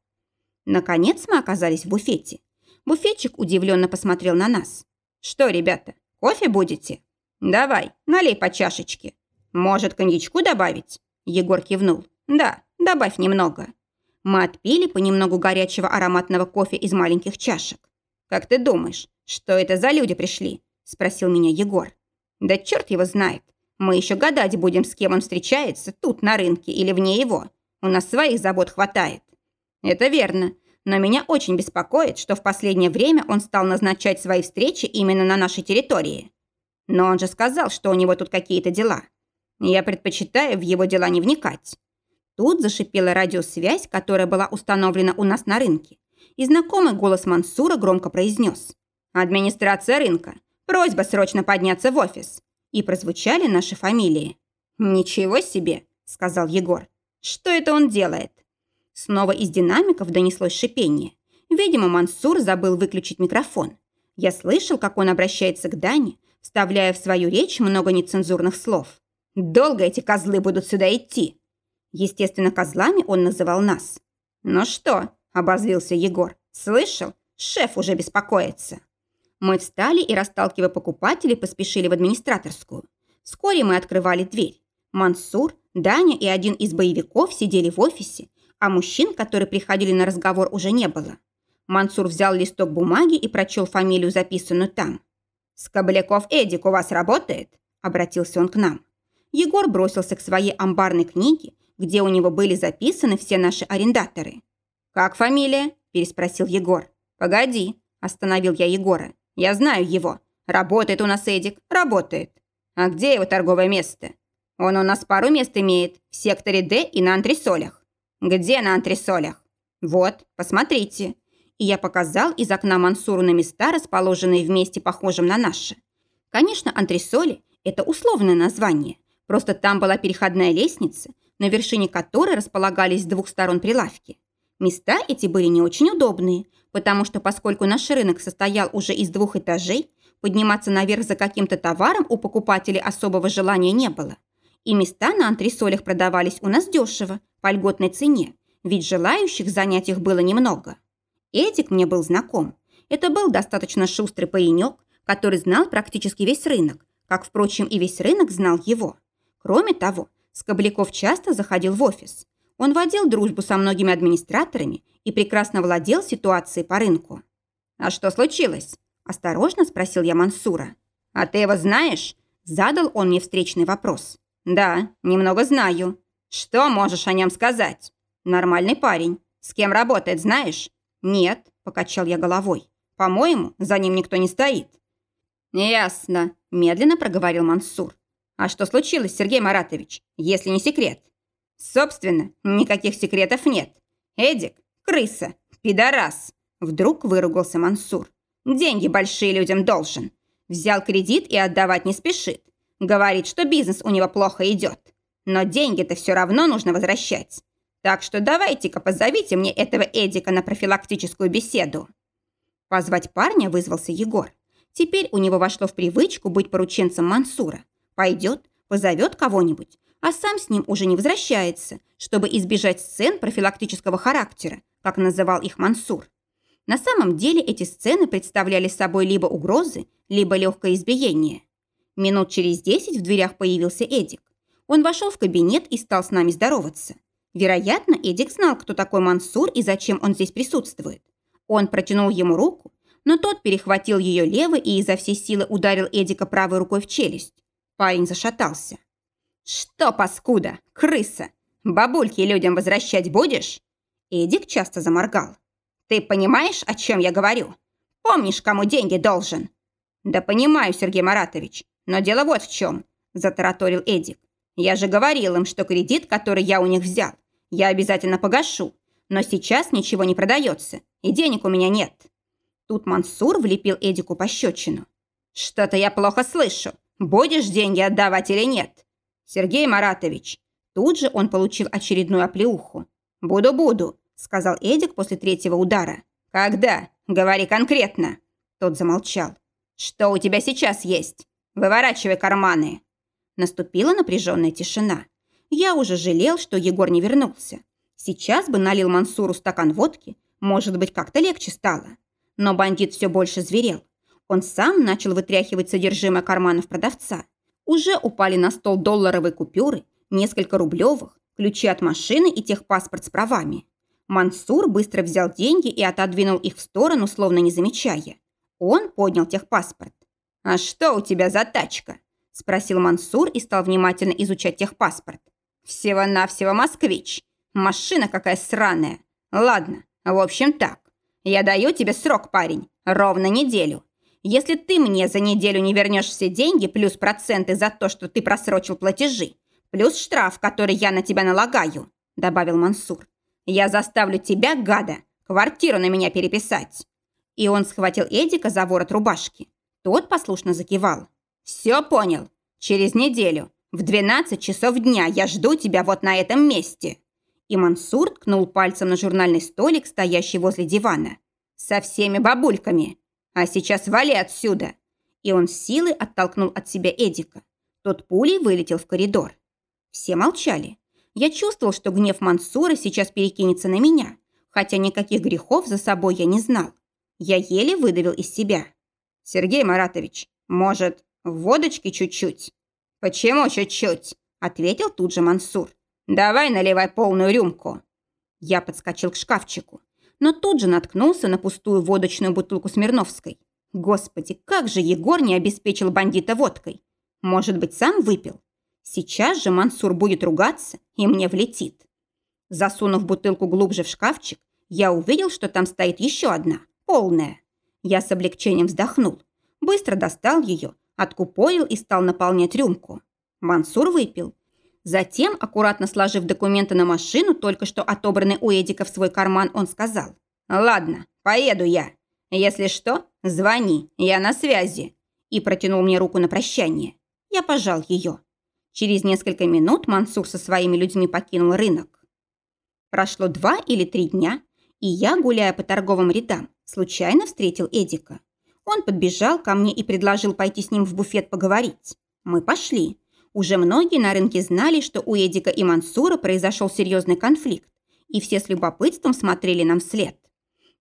Наконец мы оказались в буфете. Буфетчик удивленно посмотрел на нас. «Что, ребята, кофе будете?» «Давай, налей по чашечке». «Может, коньячку добавить?» Егор кивнул. «Да, добавь немного». Мы отпили понемногу горячего ароматного кофе из маленьких чашек. «Как ты думаешь, что это за люди пришли?» Спросил меня Егор. Да черт его знает. Мы еще гадать будем, с кем он встречается, тут, на рынке или вне его. У нас своих забот хватает. Это верно. Но меня очень беспокоит, что в последнее время он стал назначать свои встречи именно на нашей территории. Но он же сказал, что у него тут какие-то дела. Я предпочитаю в его дела не вникать. Тут зашипела радиосвязь, которая была установлена у нас на рынке. и знакомый голос Мансура громко произнес. «Администрация рынка. Просьба срочно подняться в офис». И прозвучали наши фамилии. «Ничего себе!» – сказал Егор. «Что это он делает?» Снова из динамиков донеслось шипение. Видимо, Мансур забыл выключить микрофон. Я слышал, как он обращается к Дане, вставляя в свою речь много нецензурных слов. «Долго эти козлы будут сюда идти?» Естественно, козлами он называл нас. «Ну что?» – обозлился Егор. «Слышал? Шеф уже беспокоится». Мы встали и, расталкивая покупателей, поспешили в администраторскую. Вскоре мы открывали дверь. Мансур, Даня и один из боевиков сидели в офисе, а мужчин, которые приходили на разговор, уже не было. Мансур взял листок бумаги и прочел фамилию, записанную там. «Скобляков Эдик у вас работает?» – обратился он к нам. Егор бросился к своей амбарной книге, где у него были записаны все наши арендаторы. «Как фамилия?» – переспросил Егор. «Погоди», – остановил я Егора. «Я знаю его. Работает у нас Эдик, работает. А где его торговое место? Он у нас пару мест имеет, в секторе Д и на антресолях. Где на антресолях? Вот, посмотрите и я показал из окна Мансуру на места, расположенные вместе похожим на наши. Конечно, антресоли – это условное название. Просто там была переходная лестница, на вершине которой располагались с двух сторон прилавки. Места эти были не очень удобные, потому что поскольку наш рынок состоял уже из двух этажей, подниматься наверх за каким-то товаром у покупателей особого желания не было. И места на антресолях продавались у нас дешево, по льготной цене, ведь желающих занять их было немного. Эдик мне был знаком. Это был достаточно шустрый паренек, который знал практически весь рынок, как, впрочем, и весь рынок знал его. Кроме того, Скобляков часто заходил в офис. Он водил дружбу со многими администраторами и прекрасно владел ситуацией по рынку. «А что случилось?» – осторожно спросил я Мансура. «А ты его знаешь?» – задал он мне встречный вопрос. «Да, немного знаю. Что можешь о нем сказать?» «Нормальный парень. С кем работает, знаешь?» «Нет», – покачал я головой. «По-моему, за ним никто не стоит». «Ясно», – медленно проговорил Мансур. «А что случилось, Сергей Маратович, если не секрет?» «Собственно, никаких секретов нет. Эдик – крыса, пидорас», – вдруг выругался Мансур. «Деньги большие людям должен. Взял кредит и отдавать не спешит. Говорит, что бизнес у него плохо идет. Но деньги-то все равно нужно возвращать. Так что давайте-ка позовите мне этого Эдика на профилактическую беседу». Позвать парня вызвался Егор. Теперь у него вошло в привычку быть порученцем Мансура. Пойдет, позовет кого-нибудь, а сам с ним уже не возвращается, чтобы избежать сцен профилактического характера, как называл их Мансур. На самом деле эти сцены представляли собой либо угрозы, либо легкое избиение. Минут через десять в дверях появился Эдик. Он вошел в кабинет и стал с нами здороваться. Вероятно, Эдик знал, кто такой Мансур и зачем он здесь присутствует. Он протянул ему руку, но тот перехватил ее левой и изо всей силы ударил Эдика правой рукой в челюсть. Парень зашатался. «Что, паскуда, крыса, бабульки людям возвращать будешь?» Эдик часто заморгал. «Ты понимаешь, о чем я говорю? Помнишь, кому деньги должен?» «Да понимаю, Сергей Маратович, но дело вот в чем», – затараторил Эдик. «Я же говорил им, что кредит, который я у них взял, я обязательно погашу, но сейчас ничего не продается, и денег у меня нет». Тут Мансур влепил Эдику пощечину. «Что-то я плохо слышу. Будешь деньги отдавать или нет?» «Сергей Маратович». Тут же он получил очередную оплеуху. «Буду-буду», — сказал Эдик после третьего удара. «Когда? Говори конкретно». Тот замолчал. «Что у тебя сейчас есть? Выворачивай карманы». Наступила напряженная тишина. Я уже жалел, что Егор не вернулся. Сейчас бы налил Мансуру стакан водки, может быть, как-то легче стало. Но бандит все больше зверел. Он сам начал вытряхивать содержимое карманов продавца. Уже упали на стол долларовые купюры, несколько рублевых, ключи от машины и техпаспорт с правами. Мансур быстро взял деньги и отодвинул их в сторону, словно не замечая. Он поднял техпаспорт. «А что у тебя за тачка?» – спросил Мансур и стал внимательно изучать техпаспорт. Всего-навсего москвич. Машина какая сраная. Ладно, в общем так. Я даю тебе срок, парень, ровно неделю. Если ты мне за неделю не вернешь все деньги, плюс проценты за то, что ты просрочил платежи, плюс штраф, который я на тебя налагаю, добавил Мансур, я заставлю тебя, гада, квартиру на меня переписать!» И он схватил Эдика за ворот рубашки. Тот послушно закивал. «Все понял. Через неделю, в 12 часов дня я жду тебя вот на этом месте». И Мансур ткнул пальцем на журнальный столик, стоящий возле дивана. «Со всеми бабульками. А сейчас вали отсюда!» И он силой оттолкнул от себя Эдика. Тот пулей вылетел в коридор. Все молчали. Я чувствовал, что гнев Мансура сейчас перекинется на меня, хотя никаких грехов за собой я не знал. Я еле выдавил из себя. «Сергей Маратович, может, водочки чуть-чуть?» «Почему чуть-чуть?» – ответил тут же Мансур. «Давай наливай полную рюмку». Я подскочил к шкафчику, но тут же наткнулся на пустую водочную бутылку Смирновской. Господи, как же Егор не обеспечил бандита водкой? Может быть, сам выпил? Сейчас же Мансур будет ругаться, и мне влетит. Засунув бутылку глубже в шкафчик, я увидел, что там стоит еще одна, полная. Я с облегчением вздохнул, быстро достал ее, откупорил и стал наполнять рюмку. Мансур выпил. Затем, аккуратно сложив документы на машину, только что отобранный у Эдика в свой карман, он сказал, «Ладно, поеду я. Если что, звони, я на связи». И протянул мне руку на прощание. Я пожал ее. Через несколько минут Мансур со своими людьми покинул рынок. Прошло два или три дня, и я, гуляя по торговым рядам, случайно встретил Эдика. Он подбежал ко мне и предложил пойти с ним в буфет поговорить. Мы пошли. Уже многие на рынке знали, что у Эдика и Мансура произошел серьезный конфликт, и все с любопытством смотрели нам вслед.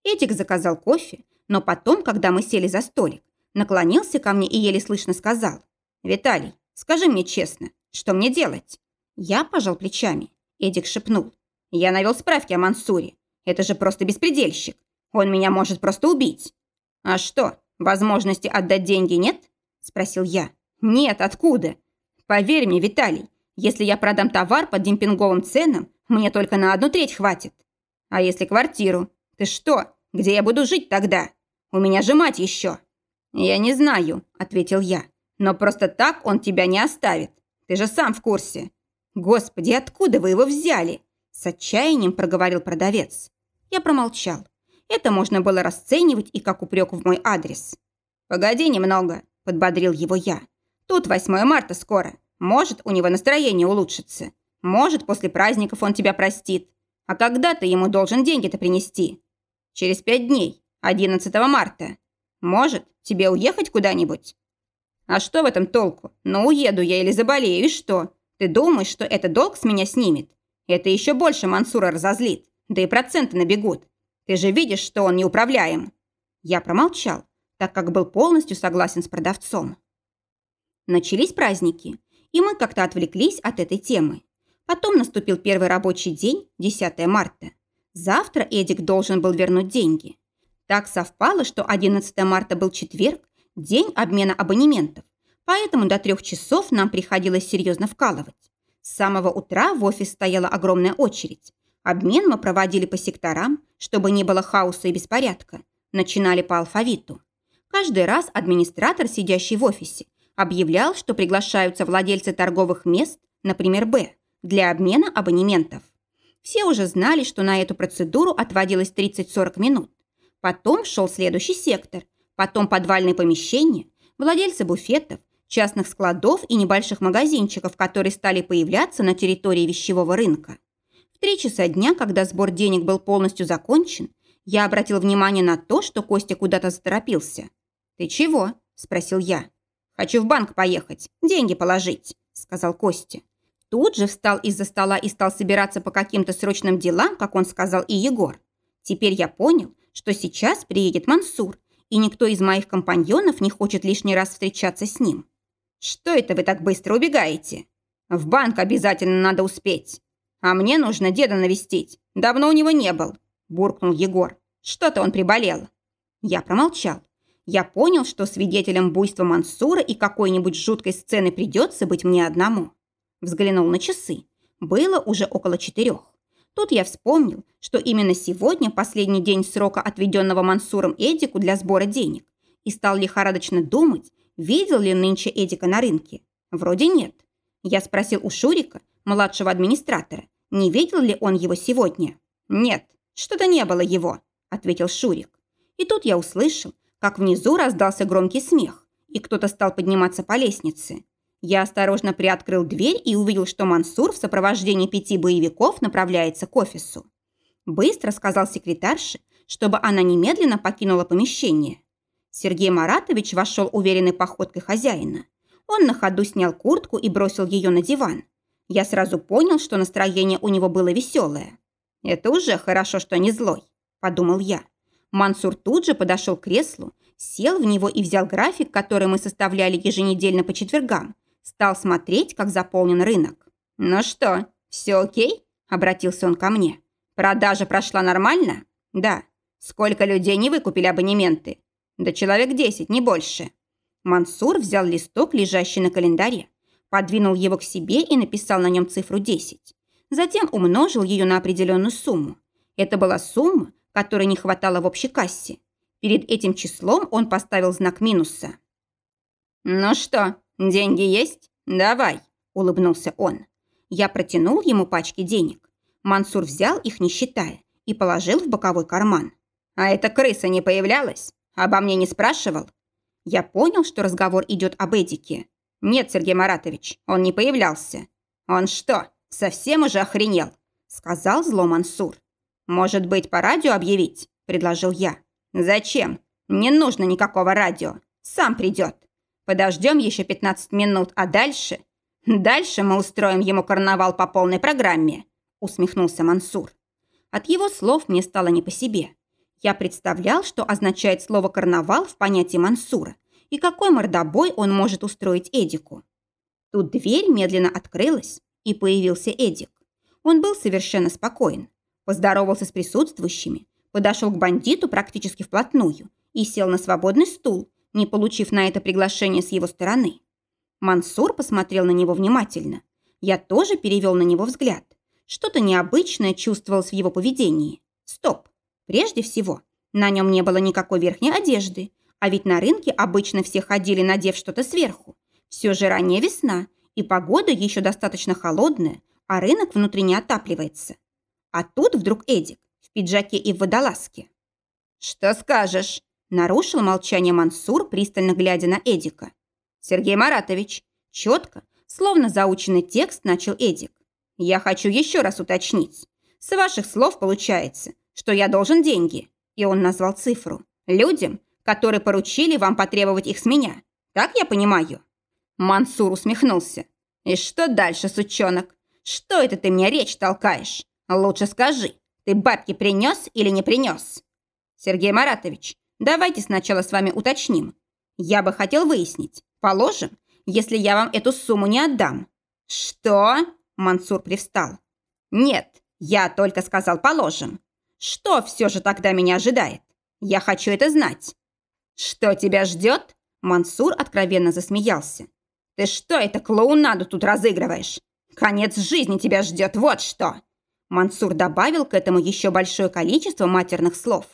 Эдик заказал кофе, но потом, когда мы сели за столик, наклонился ко мне и еле слышно сказал, «Виталий, скажи мне честно, что мне делать?» Я пожал плечами. Эдик шепнул. «Я навел справки о Мансуре. Это же просто беспредельщик. Он меня может просто убить». «А что, возможности отдать деньги нет?» Спросил я. «Нет, откуда? Поверь мне, Виталий, если я продам товар по демпинговым ценам, мне только на одну треть хватит. А если квартиру? Ты что, где я буду жить тогда? У меня же мать еще». «Я не знаю», — ответил я. «Но просто так он тебя не оставит. Ты же сам в курсе». «Господи, откуда вы его взяли?» С отчаянием проговорил продавец. Я промолчал. Это можно было расценивать и как упрек в мой адрес. «Погоди немного», – подбодрил его я. «Тут 8 марта скоро. Может, у него настроение улучшится. Может, после праздников он тебя простит. А когда ты ему должен деньги-то принести?» «Через пять дней, 11 марта. Может, тебе уехать куда-нибудь?» А что в этом толку? Ну, уеду я или заболею, и что? Ты думаешь, что это долг с меня снимет? Это еще больше Мансура разозлит. Да и проценты набегут. Ты же видишь, что он неуправляем. Я промолчал, так как был полностью согласен с продавцом. Начались праздники, и мы как-то отвлеклись от этой темы. Потом наступил первый рабочий день, 10 марта. Завтра Эдик должен был вернуть деньги. Так совпало, что 11 марта был четверг, день обмена абонементов, поэтому до трех часов нам приходилось серьезно вкалывать. С самого утра в офис стояла огромная очередь. Обмен мы проводили по секторам, чтобы не было хаоса и беспорядка. Начинали по алфавиту. Каждый раз администратор, сидящий в офисе, объявлял, что приглашаются владельцы торговых мест, например, «Б», для обмена абонементов. Все уже знали, что на эту процедуру отводилось 30-40 минут. Потом шел следующий сектор, Потом подвальные помещения, владельцы буфетов, частных складов и небольших магазинчиков, которые стали появляться на территории вещевого рынка. В три часа дня, когда сбор денег был полностью закончен, я обратил внимание на то, что Костя куда-то заторопился. «Ты чего?» – спросил я. «Хочу в банк поехать, деньги положить», – сказал Костя. Тут же встал из-за стола и стал собираться по каким-то срочным делам, как он сказал и Егор. Теперь я понял, что сейчас приедет Мансур и никто из моих компаньонов не хочет лишний раз встречаться с ним. Что это вы так быстро убегаете? В банк обязательно надо успеть. А мне нужно деда навестить. Давно у него не был, буркнул Егор. Что-то он приболел. Я промолчал. Я понял, что свидетелем буйства Мансура и какой-нибудь жуткой сцены придется быть мне одному. Взглянул на часы. Было уже около четырех. Тут я вспомнил, что именно сегодня последний день срока, отведенного Мансуром Эдику для сбора денег, и стал лихорадочно думать, видел ли нынче Эдика на рынке. Вроде нет. Я спросил у Шурика, младшего администратора, не видел ли он его сегодня. «Нет, что-то не было его», ответил Шурик. И тут я услышал, как внизу раздался громкий смех, и кто-то стал подниматься по лестнице. Я осторожно приоткрыл дверь и увидел, что Мансур в сопровождении пяти боевиков направляется к офису. Быстро сказал секретарше, чтобы она немедленно покинула помещение. Сергей Маратович вошел уверенной походкой хозяина. Он на ходу снял куртку и бросил ее на диван. Я сразу понял, что настроение у него было веселое. «Это уже хорошо, что не злой», – подумал я. Мансур тут же подошел к креслу, сел в него и взял график, который мы составляли еженедельно по четвергам. Стал смотреть, как заполнен рынок. «Ну что, все окей?» – обратился он ко мне. «Продажа прошла нормально?» «Да». «Сколько людей не выкупили абонементы?» «Да человек десять, не больше». Мансур взял листок, лежащий на календаре, подвинул его к себе и написал на нем цифру 10. Затем умножил ее на определенную сумму. Это была сумма, которой не хватало в общей кассе. Перед этим числом он поставил знак минуса. «Ну что, деньги есть? Давай», – улыбнулся он. Я протянул ему пачки денег. Мансур взял их, не считая, и положил в боковой карман. «А эта крыса не появлялась? Обо мне не спрашивал?» Я понял, что разговор идет об Эдике. «Нет, Сергей Маратович, он не появлялся». «Он что, совсем уже охренел?» – сказал зло Мансур. «Может быть, по радио объявить?» – предложил я. «Зачем? Не нужно никакого радио. Сам придет. Подождем еще 15 минут, а дальше...» «Дальше мы устроим ему карнавал по полной программе», – усмехнулся Мансур. От его слов мне стало не по себе. Я представлял, что означает слово «карнавал» в понятии Мансура и какой мордобой он может устроить Эдику. Тут дверь медленно открылась, и появился Эдик. Он был совершенно спокоен поздоровался с присутствующими, подошел к бандиту практически вплотную и сел на свободный стул, не получив на это приглашение с его стороны. Мансур посмотрел на него внимательно. Я тоже перевел на него взгляд. Что-то необычное чувствовалось в его поведении. Стоп. Прежде всего, на нем не было никакой верхней одежды, а ведь на рынке обычно все ходили, надев что-то сверху. Все же ранняя весна, и погода еще достаточно холодная, а рынок внутренне отапливается. А тут вдруг Эдик в пиджаке и в водолазке. «Что скажешь?» – нарушил молчание Мансур, пристально глядя на Эдика. «Сергей Маратович, четко, словно заученный текст, начал Эдик. Я хочу еще раз уточнить. С ваших слов получается, что я должен деньги». И он назвал цифру. «Людям, которые поручили вам потребовать их с меня. Так я понимаю?» Мансур усмехнулся. «И что дальше, сучонок? Что это ты мне речь толкаешь? Лучше скажи, ты бабки принес или не принес? Сергей Маратович, давайте сначала с вами уточним. Я бы хотел выяснить, положим, если я вам эту сумму не отдам. Что? Мансур привстал. Нет, я только сказал положим. Что все же тогда меня ожидает? Я хочу это знать. Что тебя ждет? Мансур откровенно засмеялся. Ты что это клоунаду тут разыгрываешь? Конец жизни тебя ждет, вот что. Мансур добавил к этому еще большое количество матерных слов.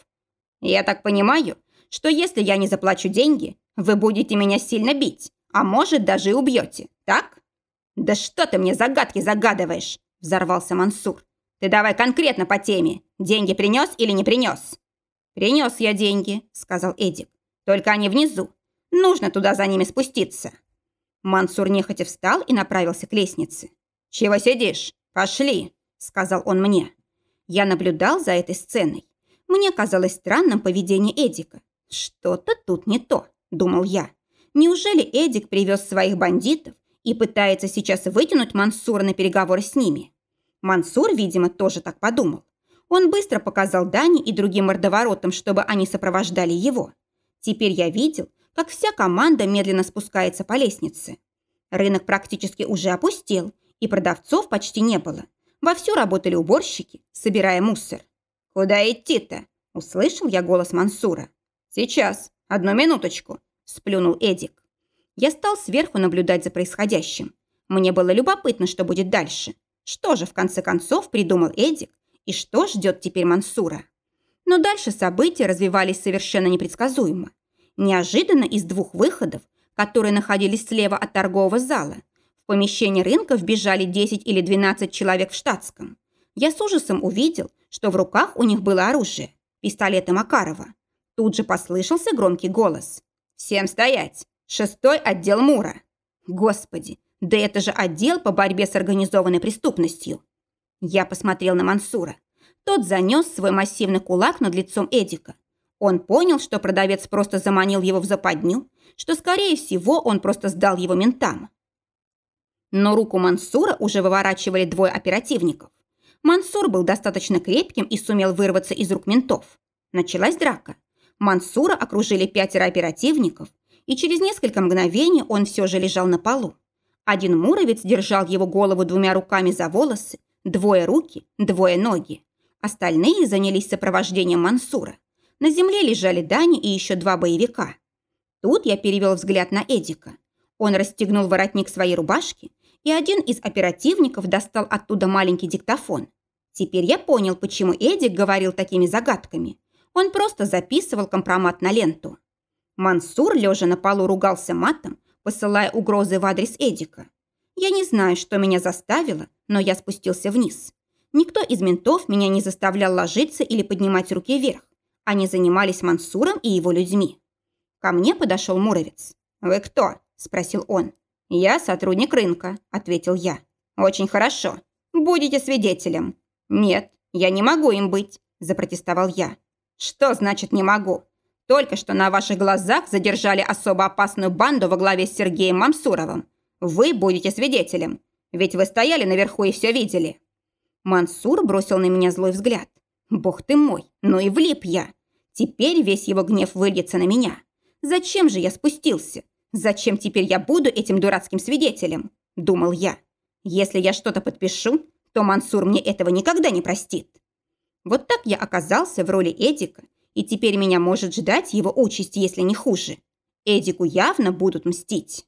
«Я так понимаю, что если я не заплачу деньги, вы будете меня сильно бить, а может, даже и убьете, так?» «Да что ты мне загадки загадываешь?» – взорвался Мансур. «Ты давай конкретно по теме. Деньги принес или не принес?» «Принес я деньги», – сказал Эдик. «Только они внизу. Нужно туда за ними спуститься». Мансур нехотя встал и направился к лестнице. «Чего сидишь? Пошли!» – сказал он мне. Я наблюдал за этой сценой. Мне казалось странным поведение Эдика. «Что-то тут не то», – думал я. «Неужели Эдик привез своих бандитов и пытается сейчас вытянуть Мансура на переговоры с ними?» Мансур, видимо, тоже так подумал. Он быстро показал Дани и другим мордоворотам, чтобы они сопровождали его. Теперь я видел, как вся команда медленно спускается по лестнице. Рынок практически уже опустел, и продавцов почти не было. Вовсю работали уборщики, собирая мусор. «Куда идти-то?» – услышал я голос Мансура. «Сейчас, одну минуточку», – сплюнул Эдик. Я стал сверху наблюдать за происходящим. Мне было любопытно, что будет дальше. Что же, в конце концов, придумал Эдик, и что ждет теперь Мансура? Но дальше события развивались совершенно непредсказуемо. Неожиданно из двух выходов, которые находились слева от торгового зала, помещение рынка вбежали 10 или 12 человек в штатском. Я с ужасом увидел, что в руках у них было оружие. пистолета Макарова. Тут же послышался громкий голос. «Всем стоять! Шестой отдел Мура!» Господи, да это же отдел по борьбе с организованной преступностью. Я посмотрел на Мансура. Тот занес свой массивный кулак над лицом Эдика. Он понял, что продавец просто заманил его в западню, что, скорее всего, он просто сдал его ментам. Но руку Мансура уже выворачивали двое оперативников. Мансур был достаточно крепким и сумел вырваться из рук ментов. Началась драка. Мансура окружили пятеро оперативников, и через несколько мгновений он все же лежал на полу. Один муровец держал его голову двумя руками за волосы, двое руки, двое ноги. Остальные занялись сопровождением Мансура. На земле лежали Дани и еще два боевика. Тут я перевел взгляд на Эдика. Он расстегнул воротник своей рубашки, и один из оперативников достал оттуда маленький диктофон. Теперь я понял, почему Эдик говорил такими загадками. Он просто записывал компромат на ленту. Мансур, лежа на полу, ругался матом, посылая угрозы в адрес Эдика. Я не знаю, что меня заставило, но я спустился вниз. Никто из ментов меня не заставлял ложиться или поднимать руки вверх. Они занимались Мансуром и его людьми. Ко мне подошел Муровец. «Вы кто?» – спросил он. «Я сотрудник рынка», – ответил я. «Очень хорошо. Будете свидетелем». «Нет, я не могу им быть», – запротестовал я. «Что значит «не могу»? Только что на ваших глазах задержали особо опасную банду во главе с Сергеем Мансуровым. Вы будете свидетелем, ведь вы стояли наверху и все видели». Мансур бросил на меня злой взгляд. «Бог ты мой, ну и влип я. Теперь весь его гнев выльется на меня. Зачем же я спустился? Зачем теперь я буду этим дурацким свидетелем? Думал я. Если я что-то подпишу, то Мансур мне этого никогда не простит. Вот так я оказался в роли Эдика, и теперь меня может ждать его участь, если не хуже. Эдику явно будут мстить.